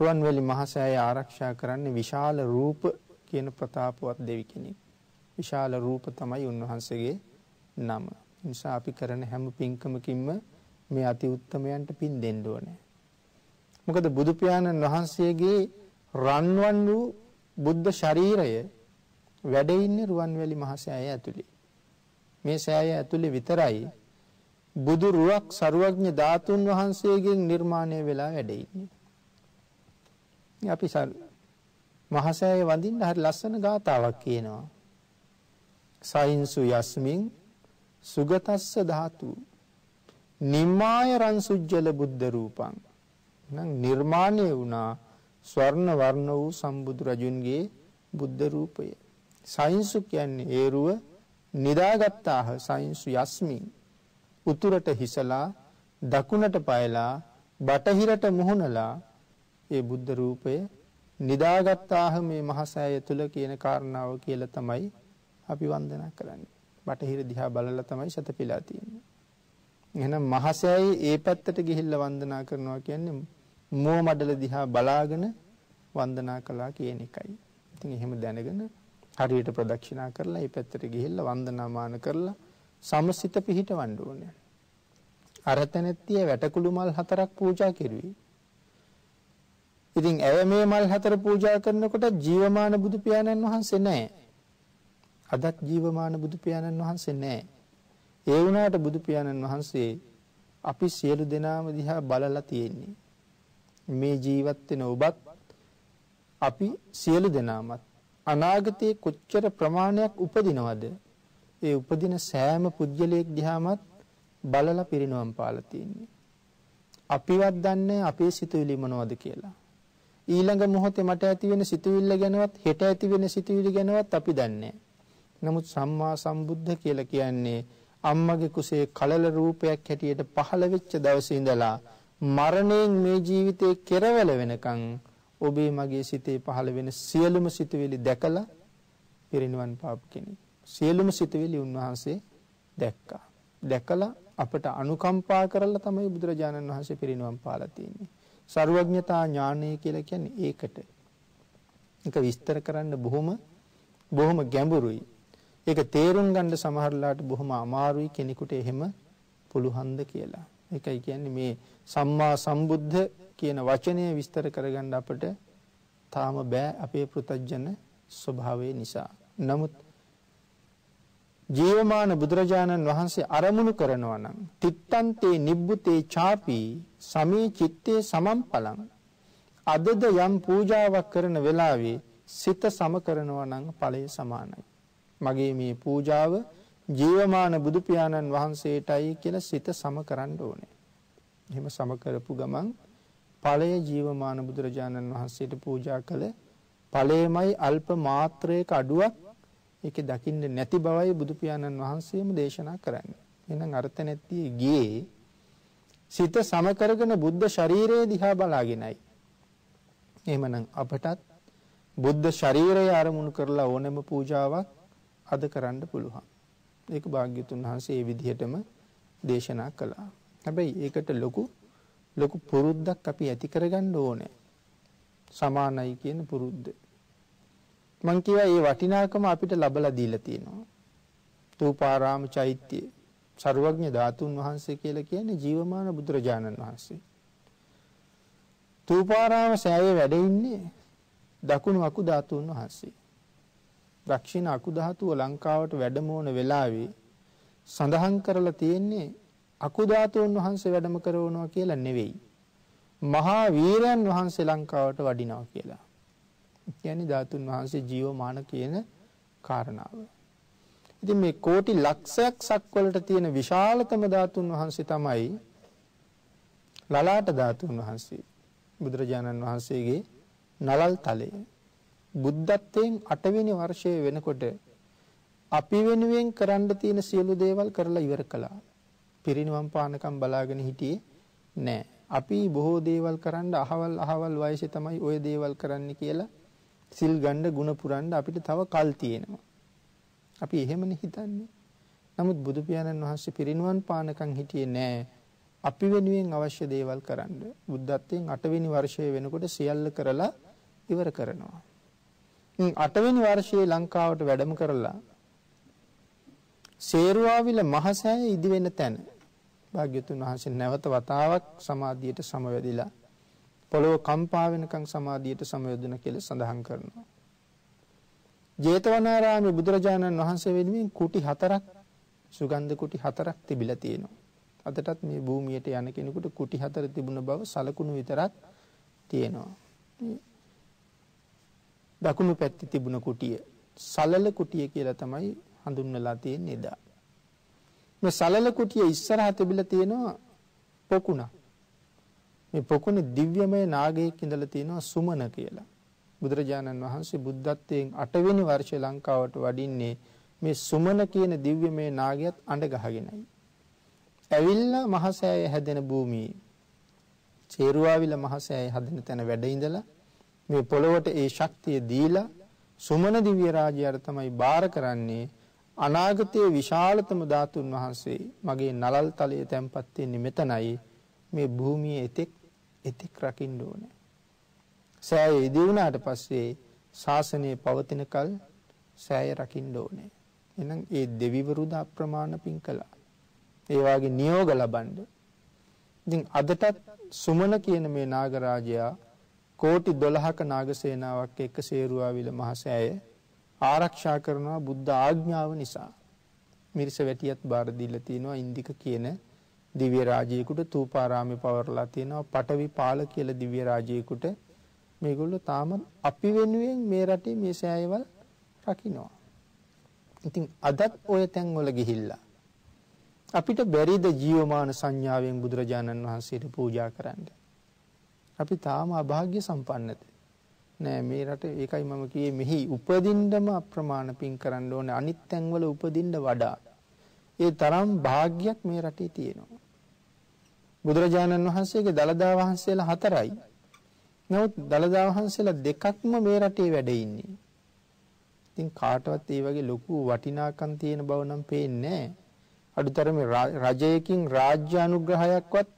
රුවන්වැලි මහසෑය ආරක්ෂා කරන්නේ විශාල රූප කියන ප්‍රතාපවත් දෙවි කෙනෙක්. විශාල රූප තමයි උන්වහන්සේගේ නම. නිසා අපි කරන හැම පින්කමකින්ම මේ අති උත්තමයන්ට පින් දෙන්න ඕනේ. මොකද බුදු පියාණන් වහන්සේගේ රන්වන් වූ බුද්ධ ශරීරය වැඩ ඉන්නේ රුවන්වැලි මහසෑය ඇතුලේ. මේ සෑය ඇතුලේ විතරයි බුදු රුවක් සරුවඥ ධාතුන් වහන්සේගෙන් නිර්මාණය වෙලා වැඩ ඉන්නේ. අපි මහසෑය වඳින්න හරි ලස්සන ගාතාවක් කියනවා. සයින්සු යස්මින් සුගතස්ස ධාතු නිම්මාය රන්සුජ්ජල බුද්ධ රූපං නම් නිර්මාණය වුණා ස්වර්ණ වර්ණ වූ සම්බුදු රජුන්ගේ බුද්ධ රූපය සයින්සු කියන්නේ ඒරුව නිදාගත්තාහ සයින්සු යස්මින් උතුරට හිසලා දකුණට පයලා බටහිරට මුහුණලා ඒ බුද්ධ රූපය නිදාගත්තාහ මේ මහසෑය තුල කියන කාරණාව කියලා තමයි අපි වන්දනා කරන්නේ. බටහිර දිහා බලලා තමයි සතපිලා තියෙන්නේ. එහෙනම් මහසෑයි ඒ පැත්තට ගිහිල්ලා වන්දනා කරනවා කියන්නේ මෝ මඩල දිහා බලාගෙන වන්දනා කළා කියන එකයි. ඉතින් එහෙම දැනගෙන හරියට ප්‍රදක්ෂිනා කරලා ඒ පැත්තට ගිහිල්ලා වන්දනාමාන කරලා සමසිත පිහිටවන්න ඕනේ. අරතනත්තිය වැටකුළු මල් හතරක් පූජා කෙරුවේ. ඉතින් ඇය මේ මල් හතර පූජා කරනකොට ජීවමාන බුදු පියාණන් වහන්සේ නැහැ. අදත් ජීවමාන බුදු පියාණන් වහන්සේ නැහැ. ඒ වුණාට බුදු පියාණන් වහන්සේ අපි සියලු දෙනාම දිහා බලලා තියෙන්නේ. මේ ජීවත් වෙන ඔබත් අපි සියලු දෙනාමත් අනාගතයේ කොච්චර ප්‍රමාණයක් උපදිනවද? ඒ උපදින සෑම පුජ්‍යලයක් දිහාමත් බලලා පිරිනවම් පාලා තියෙන්නේ. අපිවත් දන්නේ අපේ සිතුවිලි මොනවද කියලා. ඊළඟ මොහොතේ මට ඇති වෙන සිතුවිල්ල ගැනවත් හෙට ඇති වෙන සිතුවිලි ගැනවත් අපි දන්නේ නමුත් සම්මා සම්බුද්ධ කියලා කියන්නේ අම්මගේ කුසේ කලල රූපයක් හැටියට පහළ වෙච්ච දවසේ ඉඳලා මරණයෙන් මේ ජීවිතේ කෙරවල වෙනකන් ඔබේ මගේ සිතේ පහළ වෙන සියලුම සිතුවිලි දැකලා පිරිනිවන් පාපු කෙනෙක්. සියලුම සිතුවිලි උන්වහන්සේ දැක්කා. දැකලා අපට අනුකම්පා කරලා තමයි බුදුරජාණන් වහන්සේ පිරිනිවන් පාලා තියෙන්නේ. ਸਰවඥතා ඥානය කියලා කියන්නේ ඒකට. ඒක විස්තර කරන්න බොහොම බොහොම ගැඹුරුයි. ඒක තේරුම් ගන්න සමහරලාට බොහොම අමාරුයි කෙනෙකුට එහෙම පුළුහන්ද කියලා. ඒකයි කියන්නේ මේ සම්මා සම්බුද්ධ කියන වචනය විස්තර කරගන්න අපට තාම බෑ අපේ පෘතජන ස්වභාවය නිසා. නමුත් ජීවමාන බුදුරජාණන් වහන්සේ අරමුණු කරනවා නම් තිත්තන්තේ නිබ්බුතේ ചാපි සමේ චිත්තේ සමම්පලං අදද යම් පූජාවක් කරන වෙලාවේ සිත සම කරනවා නම් ඵලය සමානයි. මගේ මේ පූජාව ජීවමාන බුදු පියාණන් වහන්සේටයි කියලා සිත සම කරන්න ඕනේ. එහෙම සම කරපු ගමන් ඵලය ජීවමාන බුදුරජාණන් වහන්සේට පූජා කළ ඵලයමයි අල්ප මාත්‍රයක අඩුවක් ඒකේ දකින්න නැති බවයි බුදු පියාණන් වහන්සේම දේශනා කරන්නේ. එහෙනම් අර්ථ නැති ගියේ සිත සම කරගෙන බුද්ධ ශරීරයේ දිහා බලාගෙනයි. එහෙමනම් අපටත් බුද්ධ ශරීරය අරමුණු කරලා ඕනෑම පූජාවක් අද කරන්න පුළුවන්. ඒක භාග්‍යතුන් වහන්සේ මේ විදිහටම දේශනා කළා. හැබැයි ඒකට ලොකු ලොකු පුරුද්දක් අපි ඇති කරගන්න ඕනේ. සමානයි කියන පුරුද්ද. මං කියවා මේ වටිනාකම අපිට ලබලා දීලා තියෙනවා. තූපාරාම චෛත්‍ය සර්වඥ ධාතුන් වහන්සේ කියලා කියන්නේ ජීවමාන බුදුරජාණන් වහන්සේ. තූපාරාම සෑයේ වැඩ ඉන්නේ දකුණු අකු ධාතුන් වහන්සේ. දක්ෂිණ අකු ධාතුව ලංකාවට වැඩම වුණ වෙලාවේ සඳහන් කරලා තියෙන්නේ අකු ධාතුන් වහන්සේ වැඩම කරවනවා කියලා නෙවෙයි. මහා වීරයන් වහන්සේ ලංකාවට වඩිනවා කියලා. කියන්නේ ධාතුන් වහන්සේ ජීවමාන කියන කාරණාව. ඉතින් මේ කෝටි ලක්ෂයක් සක්වලට තියෙන විශාලතම ධාතුන් වහන්සේ තමයි ලලාට ධාතුන් වහන්සේ. බුදුරජාණන් වහන්සේගේ නලල් තලය. බුද්ධත්වයෙන් 8 වෙනි වර්ෂයේ වෙනකොට අපි වෙනුවෙන් කරන්න තියෙන සියලු දේවල් කරලා ඉවර කළා. පිරිනිවන් පානකම් බලාගෙන හිටියේ නෑ. අපි බොහෝ දේවල් කරන්න අහවල් අහවල් වයසේ තමයි ওই දේවල් කරන්න කියලා සිල් ගන්න ಗುಣ පුරන්න අපිට තව කල් තියෙනවා. අපි එහෙමනේ හිතන්නේ. නමුත් බුදු පියාණන් වහන්සේ පිරිනුවන් පානකම් හිටියේ නෑ. අපි වෙනුවෙන් අවශ්‍ය දේවල් කරන්න. බුද්ධත්වයෙන් 8 වෙනි වර්ෂයේ වෙනකොට සියල්ල කරලා ඉවර කරනවා. 8 වෙනි වර්ෂයේ ලංකාවට වැඩම කරලා සේරුවාවිල මහසෑය ඉදි වෙන තැන භාග්‍යතුන් වහන්සේ නැවත වතාවක් සමාධියට සමවැදිලා පොළොව කම්පා වෙනකන් සමාධියට සමයොදන කියලා සඳහන් කරනවා. ජේතවනාරාමේ බුදුරජාණන් වහන්සේ වෙනුවෙන් කුටි හතරක් සුගන්ධ කුටි හතරක් තිබිලා තියෙනවා. අදටත් මේ භූමියට යන කෙනෙකුට කුටි හතර තිබුණ බව සලකුණු විතරක් තියෙනවා. දකුණු පැත්තේ තිබුණ කුටිය සලල කුටිය කියලා තමයි හඳුන්වලා තියෙන්නේ එදා. මේ සලල කුටිය ඉස්සරහා තිබිලා තියෙනවා පොකුණක්. මේ පොකුණේ දිව්‍යමය නාගයෙක් ඉඳලා තියෙනවා සුමන කියලා. බුදුරජාණන් වහන්සේ බුද්ධත්වයෙන් 8 වෙනි වර්ෂයේ ලංකාවට වඩින්නේ මේ සුමන කියන දිව්‍යමය නාගයත් අඬ ගහගෙනයි. ඇවිල්ලා මහසෑය හැදෙන භූමියේ චේරුවාවිල මහසෑය හැදෙන තැන වැඩ ඉඳලා මේ පොළොවට ඒ ශක්තිය දීලා සුමන දිව්‍ය රාජ්‍යයට තමයි බාර කරන්නේ අනාගතයේ විශාලතම ධාතුන් වහන්සේ මගේ නලල් තලයේ තැන්පත් වෙන්නේ මෙතනයි මේ භූමියේ එතෙක් එතෙක් රකින්න ඕනේ. සෑය ඉදි වුණාට පස්සේ ශාසනය පවතින කල සෑය රකින්න ඕනේ. එහෙනම් ඒ දෙවිවරුද අප්‍රමාණ පින් කළා. ඒ වාගේ නියෝග ලබන්න. ඉතින් අදටත් සුමන කියන මේ නාගරාජයා කෝටි 12ක නාගසේනාවක් එක්ක සේරුවාවිල මහසෑය ආරක්ෂා කරනවා බුද්ධ ආඥාව නිසා. මිරිස වැටියත් බාර දීලා තිනවා ඉන්දික කියන දිව්‍ය රාජ්‍යයකට තූපාරාමේ පවරලා තියෙනවා පටවි පාල කියලා දිව්‍ය රාජ්‍යයකට මේගොල්ලෝ තාම අපි වෙනුවෙන් මේ රටේ මේ සෑයවල් රකින්නවා. ඉතින් අදත් ඔය තැන්වල ගිහිල්ලා අපිට බැරිද ජීවමාන සංඥාවෙන් බුදුරජාණන් වහන්සේට පූජා කරන්න. අපි තාම අභාග්‍ය සම්පන්නද. නෑ මේ රට ඒකයි මම කියේ මෙහි උපදින්නම අප්‍රමාණ පින් කරන්න ඕනේ අනිත් තැන්වල උපදින්න වඩා. ඒ තරම් භාග්යක් මේ රටේ තියෙනවා. බුදුරජාණන් වහන්සේගේ දළදා වහන්සේලා හතරයි. නමුත් දළදා වහන්සේලා දෙකක්ම මේ රටේ වැඩ ඉන්නේ. ඉතින් කාටවත් ඒ වගේ ලොකු වටිනාකම් තියෙන බව නම් පේන්නේ නැහැ. අඩුතරමේ රජයකින් රාජ්‍ය අනුග්‍රහයක්වත්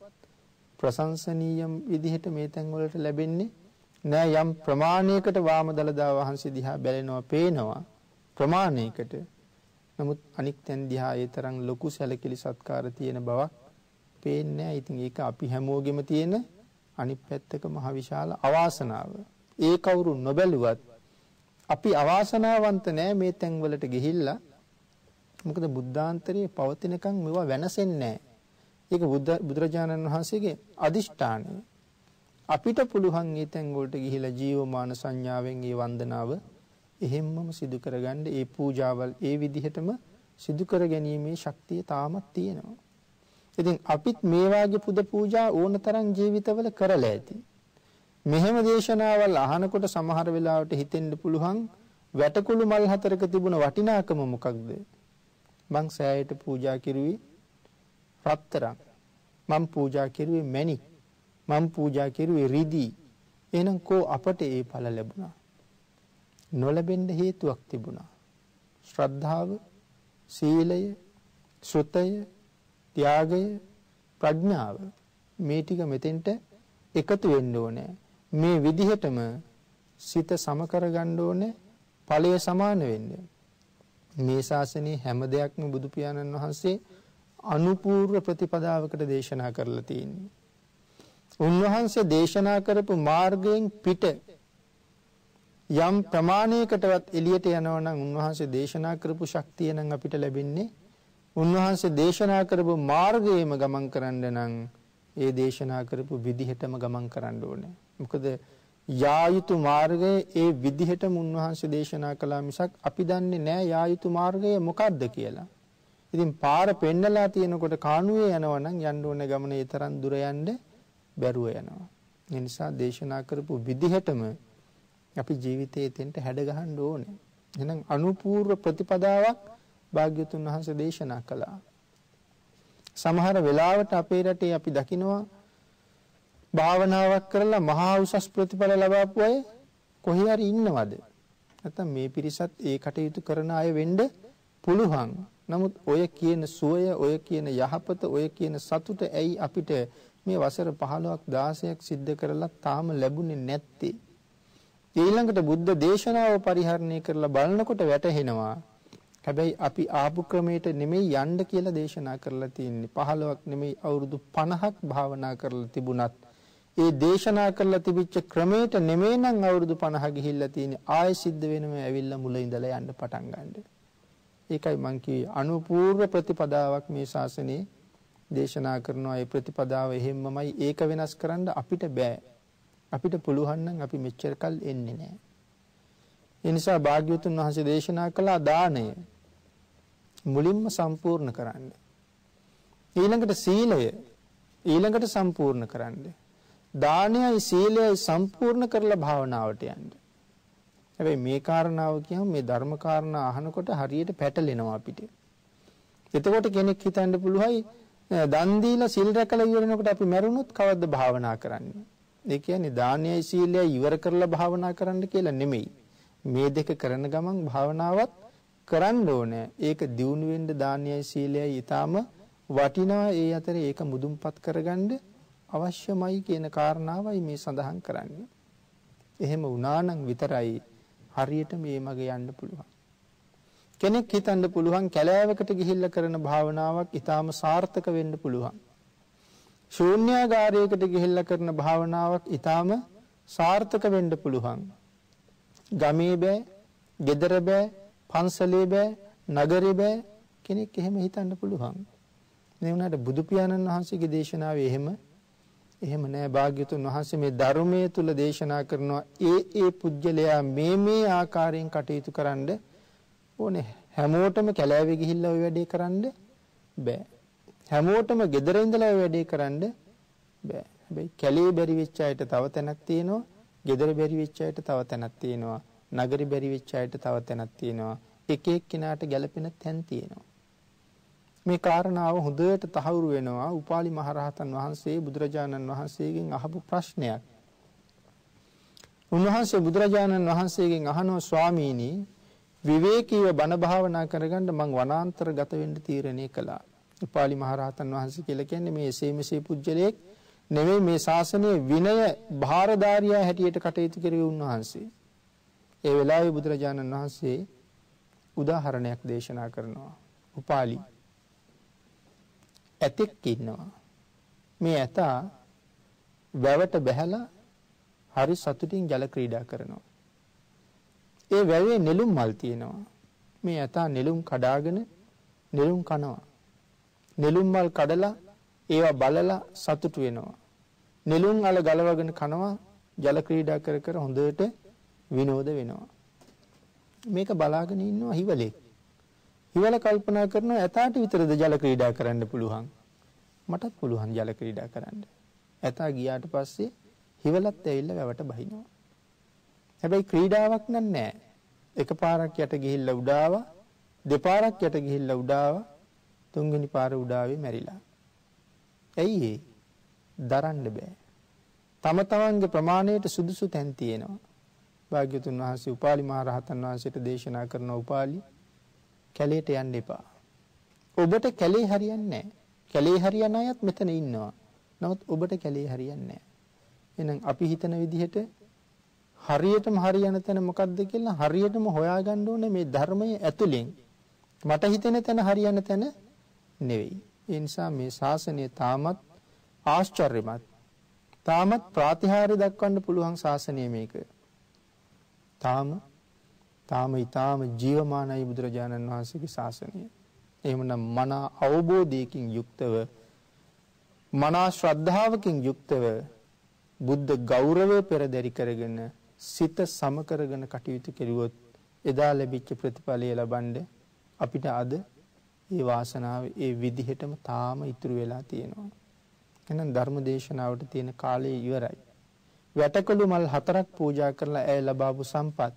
ප්‍රශංසනීය විදිහට මේ තැන් වලට ලැබෙන්නේ නෑ යම් ප්‍රමාණයකට වාම දලදා වහන්සේ දිහා බැලෙනවා පේනවා ප්‍රමාණයකට නමුත් අනික් තැන් දිහා ඒ තරම් ලොකු සැලකිලි සත්කාර තියෙන බවක් පේන්නේ නැහැ. ඉතින් ඒක අපි හැමෝගෙම තියෙන අනිත් පැත්තක මහ විශාල අවාසනාව. ඒ කවුරු නොබැලුවත් අපි අවාසනාවන්ත නෑ මේ තැන් වලට ගිහිල්ලා මොකද බුද්ධාන්තරයේ පවතිනකන් මේවා වෙනසෙන්නේ නැහැ. ඒක බුද්ධ බුදුරජාණන් වහන්සේගේ අදිෂ්ඨානය. අපිට පුළුවන් මේ තැන් වලට ගිහිලා ජීවමාන සංඥාවෙන් මේ වන්දනාව එහෙම්මම සිදු කරගන්න ඒ පූජාවල් ඒ විදිහටම සිදු කර ගැනීමේ ශක්තිය තාමත් තියෙනවා. ඉතින් අපිත් මේ වාගේ පුද පූජා ඕනතරම් ජීවිතවල කරලා ඇති. මෙහෙම දේශනාවල් අහනකොට සමහර වෙලාවට හිතෙන්න පුළුවන් වැටකුළු මල් හතරක තිබුණ වටිනාකම මොකක්ද? මං සෑයට පූජා කිරුවේ රත්තරන්. මං පූජා කිරුවේ මැණික්. මං පූජා කිරුවේ රිදී. එහෙනම් කෝ අපට ඒ ඵල ලැබුණා. නොලැබෙන්න හේතුවක් තිබුණා. ශ්‍රද්ධාව, සීලය, සුතය, ත්‍යාගය, ප්‍රඥාව මේ ටික මෙතෙන්ට එකතු වෙන්න ඕනේ. මේ විදිහටම සිත සම කරගන්න ඕනේ ඵලය සමාන වෙන්නේ. මේ ශාසනයේ හැම දෙයක්ම බුදු පියාණන් වහන්සේ අනුපූර්ව ප්‍රතිපදාවකට දේශනා කරලා තියෙන්නේ. උන්වහන්සේ දේශනා කරපු මාර්ගයෙන් පිට යම් ප්‍රමාණයකටවත් එළියට යනවා නම් උන්වහන්සේ දේශනා කරපු ශක්තිය නම් අපිට ලැබෙන්නේ උන්වහන්සේ දේශනා කරපු මාර්ගයේම ගමන් කරන්න නම් ඒ දේශනා කරපු විදිහටම ගමන් කරන්න ඕනේ. මොකද යා යුතු මාර්ගය ඒ විදිහටම උන්වහන්සේ දේශනා කළා මිසක් අපි දන්නේ නැහැ යා යුතු මාර්ගය මොකක්ද කියලා. ඉතින් පාර පෙන්නලා තියෙනකොට කාණුවේ යනවා නම් යන්න ඕනේ ගමන ඒ තරම් දුර යන්න බැරුව යනවා. ඒ නිසා දේශනා කරපු විදිහටම අපි ජීවිතයේ තෙන්ට හැඩ ගහන්න ඕනේ. එහෙනම් අනුපූර්ව ප්‍රතිපදාවක් භාග්‍යතුන් වහන්සේ දේශනා කළා. සමහර වෙලාවට අපේ රටේ අපි දකිනවා භාවනාවක් කරලා මහා උසස් ප්‍රතිඵල ලබාපු අය කොහේ හරි ඉන්නවද? නැත්නම් මේ පිරිසත් ඒ කටයුතු කරන අය වෙන්න පුළුවන්. නමුත් ඔය කියන සුවය, ඔය කියන යහපත, ඔය කියන සතුට ඇයි අපිට මේ වසර 15ක් 16ක් සිද්ධ කරලා තාම ලැබුණේ නැත්තේ? ඊළඟට බුද්ධ දේශනාව පරිහරණය කරලා බලනකොට වැටහෙනවා. හැබැයි අපි ආපු ක්‍රමයට නෙමෙයි යන්න කියලා දේශනා කරලා තියෙන්නේ. 15ක් නෙමෙයි අවුරුදු 50ක් භාවනා කරලා තිබුණත් ඒ දේශනා කරලා තිබිච්ච ක්‍රමයට නෙමෙයි නම් අවුරුදු 50 ගිහිල්ලා තියෙන්නේ ආයෙ සිද්ධ වෙනම ඇවිල්ලා මුල ඉඳලා යන්න පටන් ගන්න. ඒකයි මං කිව්වේ අනුපූර්ව ප්‍රතිපදාවක් මේ ශාසනයේ දේශනා කරනවා ඒ ප්‍රතිපදාව එහෙම්මමයි ඒක වෙනස් කරන්න අපිට බෑ. අපිට පුළුවන් නම් අපි මෙච්චර කල් එන්නේ නැහැ. ඒ නිසා භාග්‍යවතුන් වහන්සේ දේශනා කළ දාණය මුලින්ම සම්පූර්ණ කරන්න. ඊළඟට සීලය ඊළඟට සම්පූර්ණ කරන්න. දානයයි සීලයයි සම්පූර්ණ කරලා භාවනාවට යන්න. හැබැයි මේ කාරණාව කියහම මේ ධර්ම කාරණා අහනකොට හරියට පැටලෙනවා අපිට. එතකොට කෙනෙක් හිතන්න පුළුවයි දන් දීලා සිල් රැකලා ඉවරනකොට අපි මැරුණොත් කවද්ද භාවනා කරන්නේ? ඒ කියන්නේ දානයයි සීලයයි ඉවර කරලා භාවනා කරන්න කියලා නෙමෙයි. මේ දෙක කරන ගමන් භාවනාවත් කරන්න ඕනේ. ඒක දියුණු වෙන්න දානයයි සීලයයි ඊටාම වටිනවා. ඒ අතරේ ඒක මුදුන්පත් කරගන්න අවශ්‍යමයි කියන කාරණාවයි මේ සඳහන් කරන්නේ. එහෙම වුණා නම් විතරයි හරියට මේ මගේ යන්න පුළුවන්. කෙනෙක් හිතන්න පුළුවන් කැලෑවකට ගිහිල්ලා කරන භාවනාවක් ඊටාම සාර්ථක වෙන්න පුළුවන්. ශූන්‍යාගාරයකට ගිහිල්ලා කරන භාවනාවක් ඊටාම සාර්ථක වෙන්න පුළුවන්. ගමේ බෑ, ගෙදර බෑ, පන්සලේ බෑ, නගරේ බෑ කෙනෙක් එහෙම හිතන්න පුළුවන්. මේ වුණාට බුදු පියාණන් වහන්සේගේ දේශනාවේ එහෙම එහෙම නෑ භාග්‍යතුන් වහන්සේ මේ ධර්මයේ තුල දේශනා කරනවා ඒ ඒ පුජ්‍යලයා මේ මේ ආකාරයෙන් කටයුතු කරන්න ඕනේ හැමෝටම කැලෑවේ ගිහිල්ලා ওই වැඩේ කරන්න බෑ හැමෝටම ගෙදර ඉඳලා ওই වැඩේ කරන්න බෑ හැබැයි කැලේ බැරි වෙච්ච අයට තව තැනක් තියෙනවා ගෙදර බැරි වෙච්ච අයට තව තැනක් තියෙනවා නගරි බැරි වෙච්ච අයට තව තැනක් තියෙනවා එක එක්කිනාට ගැළපෙන තැන් තියෙනවා මේ කාරණාව හොඳට තහවුරු වෙනවා උපාලි මහරහතන් වහන්සේ බුදුරජාණන් වහන්සේගෙන් අහපු ප්‍රශ්නයක්. උන්වහන්සේ බුදුරජාණන් වහන්සේගෙන් අහනවා ස්වාමීනි විවේකීව බණ භාවනා කරගන්න මං වනාන්තර ගත වෙන්න තීරණය කළා. උපාලි මහරහතන් වහන්සේ කියලා කියන්නේ මේ එසේ මෙසේ පුජ්‍යලයක් නෙමෙයි මේ ශාසනයේ විනය භාරදාරියා හැටියට කටයුතු කරුවේ උන්වහන්සේ. ඒ වෙලාවේ බුදුරජාණන් වහන්සේ උදාහරණයක් දේශනා කරනවා. උපාලි ඇතෙක් ඉන්නවා. මේ ඇතා වැවට බැහැලා හරි සතුටින් ජල ක්‍රීඩා කරනවා. ඒ වැවේ නෙළුම් මල් තියෙනවා. මේ ඇතා නෙළුම් කඩාගෙන නෙළුම් කනවා. නෙළුම් මල් කඩලා ඒවා බලලා සතුටු වෙනවා. නෙළුම් අල ගලවගෙන කනවා ජල ක්‍රීඩා කර කර හොඳට විනෝද වෙනවා. මේක බලාගෙන ඉන්නවා හිවලෙක්. හිවල කල්පනා කරනවා ඇතාට විතරද ජල ක්‍රීඩා කරන්න පුළුවන්. මටත් පුළුවන් ජල ක්‍රීඩා කරන්න. ඇතා ගියාට පස්සේ හිවලත් ඇවිල්ලා වැවට බහිනවා. හැබැයි ක්‍රීඩාවක් නෑ. එකපාරක් යට ගිහිල්ලා උඩාව, දෙපාරක් යට ගිහිල්ලා උඩාව, තුන්වෙනි පාර උඩාවේ මැරිලා. ඇයි ඒ? දරන්න බෑ. තම තමන්ගේ ප්‍රමාණයට සුදුසු තැන් තියෙනවා. භාග්‍යතුන් වහන්සේ උපාලි මහ රහතන් වහන්සේට දේශනා කරන උපාලි කැලේට යන්න එපා. ඔබට කැලේ හරියන්නේ නැහැ. කැලේ හරියන අයත් මෙතන ඉන්නවා. නමුත් ඔබට කැලේ හරියන්නේ නැහැ. එහෙනම් අපි හිතන විදිහට හරියටම හරියන තැන මොකක්ද කියලා හරියටම හොයාගන්න ඕනේ මේ ධර්මයේ ඇතුලෙන්. මට හිතෙන තැන හරියන තැන නෙවෙයි. ඒ නිසා මේ ශාසනය තාමත් ආශ්චර්යමත්. තාමත් ප්‍රාතිහාර්ය දක්වන්න පුළුවන් ශාසනය මේක. තාම තාම ඊටාම ජීවමානයි බුදුරජාණන් වහන්සේගේ ශාසනය. එහෙමනම් මන අවබෝධයකින් යුක්තව මනා ශ්‍රද්ධාවකින් යුක්තව බුද්ධ ගෞරවය පෙරදරි කරගෙන සිත සම කරගෙන කටයුතු කෙරුවොත් එදා ලැබිච්ච ප්‍රතිඵලය ලබනද අපිට අද ඒ වාසනාව ඒ විදිහටම තාම ඉතුරු වෙලා තියෙනවා. එහෙනම් ධර්ම දේශනාවට තියෙන කාලය ඉවරයි. වැටකළු මල් හතරක් පූජා කරලා ඇය ලබාපු සම්පත්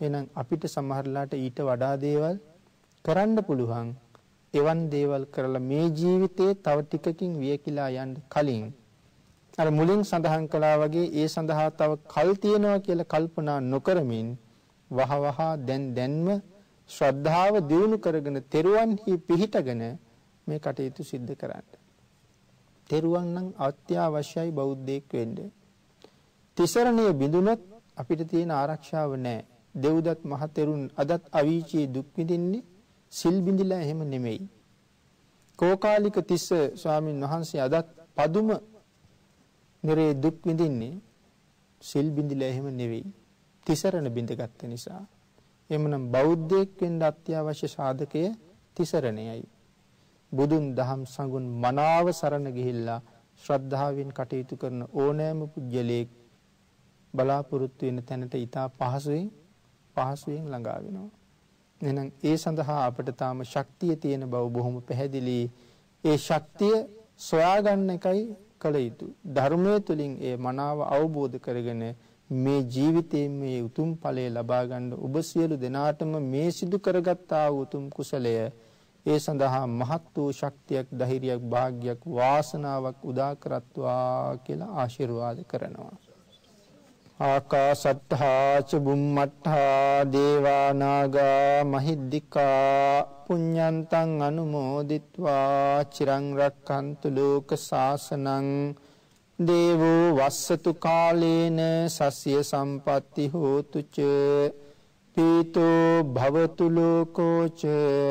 එහෙනම් අපිට සමහරලාට ඊට වඩා දේවල් කරන්න පුළුවන්. එවන් දේවල් කරලා මේ ජීවිතේ තව ටිකකින් වියකිලා යන්න කලින් අර මුලින් සඳහන් කළා වගේ ඒ සඳහා තව කල් තියනවා කියලා කල්පනා නොකරමින් වහවහ දැන් දැන්ම ශ්‍රද්ධාව දියුණු කරගෙන තෙරුවන්හි පිහිටගෙන මේ කටයුතු සිද්ධ කරන්න. තෙරුවන් නම් අත්‍යවශ්‍යයි බෞද්ධයෙක් වෙන්න. තිසරණයේ බිඳුනොත් අපිට තියෙන ආරක්ෂාව නැහැ. දෙව්දත් මහතෙරුන් අදත් අවීචී දුක් විඳින්නේ සිල් බිඳිලා එහෙම නෙමෙයි. කෝකාලික තිස්ස ස්වාමින් වහන්සේ අදත් පදුම නිරේ දුක් විඳින්නේ සිල් බිඳිලා එහෙම නෙවෙයි. තිසරණ බිඳගත්ත නිසා. එමනම් බෞද්ධයෙක් වෙන්න අත්‍යවශ්‍ය සාධකය තිසරණයයි. බුදුන් දහම් සංගුණ මනාව සරණ ගිහිල්ලා ශ්‍රද්ධාවෙන් කටයුතු කරන ඕනෑම පුජ්‍යලයක් බලාපොරොත්තු වෙන තැනට ඊටා පහසුවෙන් පහසුවෙන් ළඟා වෙනවා. එහෙනම් ඒ සඳහා අපිට තාම ශක්තිය තියෙන බව බොහොම පැහැදිලි. ඒ ශක්තිය සොයාගන්න එකයි කළ යුතු. ධර්මයේ තුලින් ඒ මනාව අවබෝධ කරගෙන මේ ජීවිතයේ මේ උතුම් ඵලය ලබා ගන්න ඔබ සියලු දෙනාටම මේ සිදු කරගත් ආ උතුම් කුසලය ඒ සඳහා මහත් වූ ශක්තියක් ධෛර්යයක් වාග්යක් වාසනාවක් උදා කරත්වා කියලා ආශිර්වාද කරනවා. ආකාසත්තා ච බුම්මත්තා දේවා නාග මහිද්దికා පුඤ්ඤන්තං අනුමෝදිත්වා චිරං රක්ඛන්තු ලෝක සාසනං දේවෝ වස්සතු කාලේන සස්ය සම්පatti හෝතු ච. පීතෝ භවතු ලෝකෝ ච.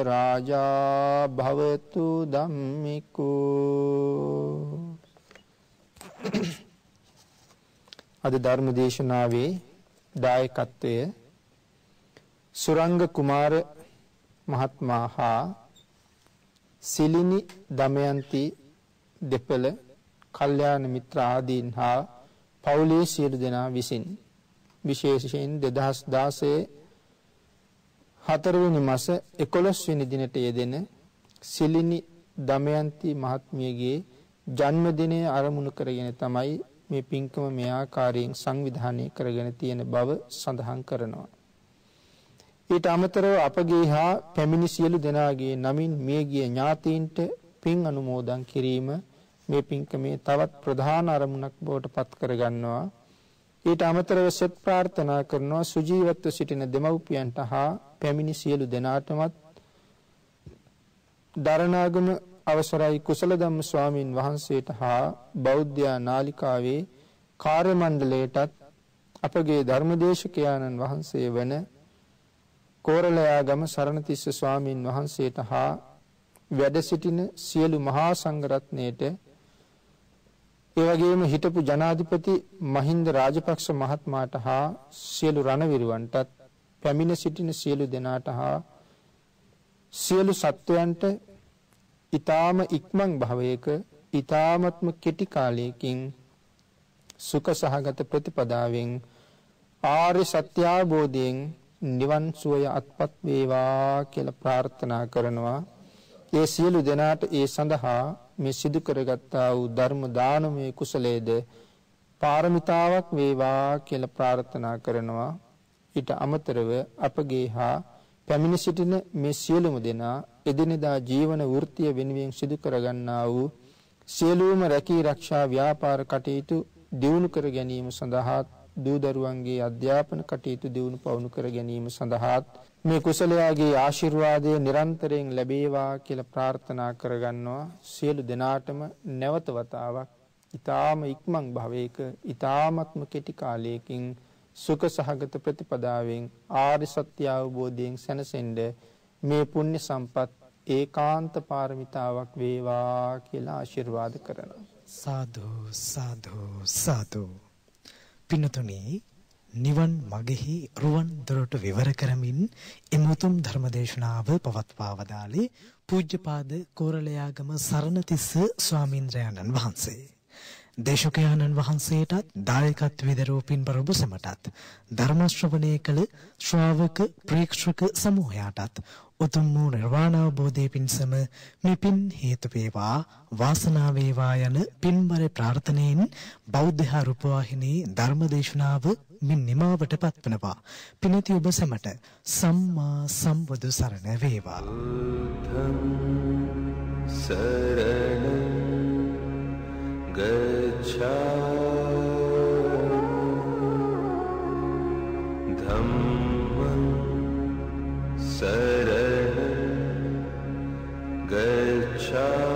රාජා භවතු ධම්මිකෝ. අද ධර්ම දේශනාවේ දායකත්වය සුරංග කුමාර මහත්මයා හා සිලිනි දමයන්ති දෙපළ කල්යාණ මිත්‍ර ආදීන් හා පවුලේ සියලු දෙනා විසින් විශේෂයෙන් 2016 හතරවෙනි මාස 11 වෙනි දිනට යෙදෙන සිලිනි දමයන්ති මහත්මියගේ ජන්මදිනය අරමුණු කරගෙන තමයි මේ පින්කම මේ ආකාරයෙන් සංවිධානය කරගෙන තියෙන බව සඳහන් කරනවා. ඊට අමතරව අපගේ හා පැමිණි සියලු දෙනාගේ නමින් මියගිය ඥාතීන්ට පින් අනුමෝදන් කිරීම මේ පින්කමේ තවත් ප්‍රධාන අරමුණක් බවට පත් කරගන්නවා. ඊට අමතරව සෙත් ප්‍රාර්ථනා කරනවා සුජීවත්ව සිටින දෙමව්පියන්ට හා පැමිණි සියලු දෙනාටමත් දරණාගම අවසරයි කුසල ධම්ම ස්වාමින් වහන්සේට හා බෞද්ධ නාලිකාවේ කාර්ය මණ්ඩලයටත් අපගේ ධර්මදේශකයාණන් වහන්සේ වන කෝරළයාගම සරණතිස්ස ස්වාමින් වහන්සේට හා වැඩ සිටින සියලු මහා සංඝරත්නයට ඒ වගේම හිටපු ජනාධිපති මහින්ද රාජපක්ෂ මහත්මයාට හා සියලු රණවිරුවන්ටත් පැමිණ සිටින සියලු දෙනාට හා සියලු සත්වයන්ට ඊ타ම ඉක්මන් භවයක ඊ타මත්ම කෙටි කාලයකින් සුඛ සහගත ප්‍රතිපදාවෙන් ආර්ය සත්‍ය අවබෝධයෙන් නිවන් සුවය අත්පත් වේවා කියලා ප්‍රාර්ථනා කරනවා. ඒ සියලු දෙනාට ඒ සඳහා මේ සිදු කරගත්තා වූ ධර්ම දානමය කුසලයේද පාරමිතාවක් වේවා කියලා ප්‍රාර්ථනා කරනවා. ඊට අමතරව අපගේ හා පැමිණ සිටින මේ සියලුම දෙනා එදිනෙදා ජීවන වෘත්තිය වෙනුවෙන් සිදු කරගන්නා වූ සියලුම රැකී ආරක්ෂා ව්‍යාපාර කටයුතු දියුණු කර ගැනීම සඳහා දූ දරුවන්ගේ අධ්‍යාපන කටයුතු දියුණු පවුණු කර ගැනීම සඳහාත් මේ කුසලයාගේ ආශිර්වාදය නිරන්තරයෙන් ලැබේවා කියලා ප්‍රාර්ථනා කරගන්නවා. සියලු දෙනාටම නැවත වතාවක්. ඊ타ම ඉක්මන් භවයක ඊ타මත්ම කෙටි කාලයකින් සුඛ සහගත ප්‍රතිපදාවෙන් ආර්ය සත්‍ය අවබෝධයෙන් සැනසෙන්න මේ පුණ්‍ය සම්පත් ඒකාන්ත පාරමිතාවක් වේවා කියලා ආශිර්වාද කරනවා. සාදු සාදු සාදු. පින්නතුනි නිවන් මගෙහි රුවන් දොරට විවර කරමින් එමුතුම් ධර්මදේශනාව පවත්වා වදාළේ පූජ්‍යපාද කෝරළයාගම සරණතිස්ස ස්වාමීන්ද්‍රයන්න් වහන්සේ. දේශකයාණන් වහන්සේටත් දායකත්වයේ දරූ පින්බර ඔබ සැමටත් ධර්ම ශ්‍රවණය කළ ශ්‍රාවක ප්‍රේක්ෂක සමූහයාටත් උතුම් වූ නිර්වාණ අවබෝධයේ පිණසම මේ පින් හේතු වේවා වාසනාව වේවා යන පින්බර ප්‍රාර්ථනෙන් බෞද්ධ රූපවාහිනී ධර්මදේශනාව මේ නිමාවට පත්වනවා. පිනති ඔබ සැමට සම්මා සම්බුදු සරණ වේවා. සරණ ගච්ඡා ධම්මං සරණ ගච්ඡා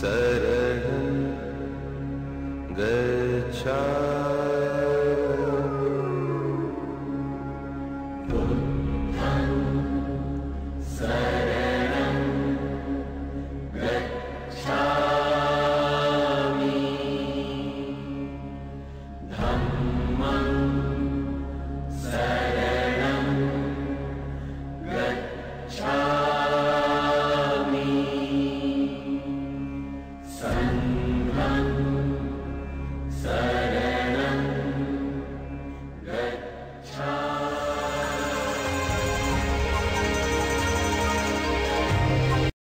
शरणं गच्छा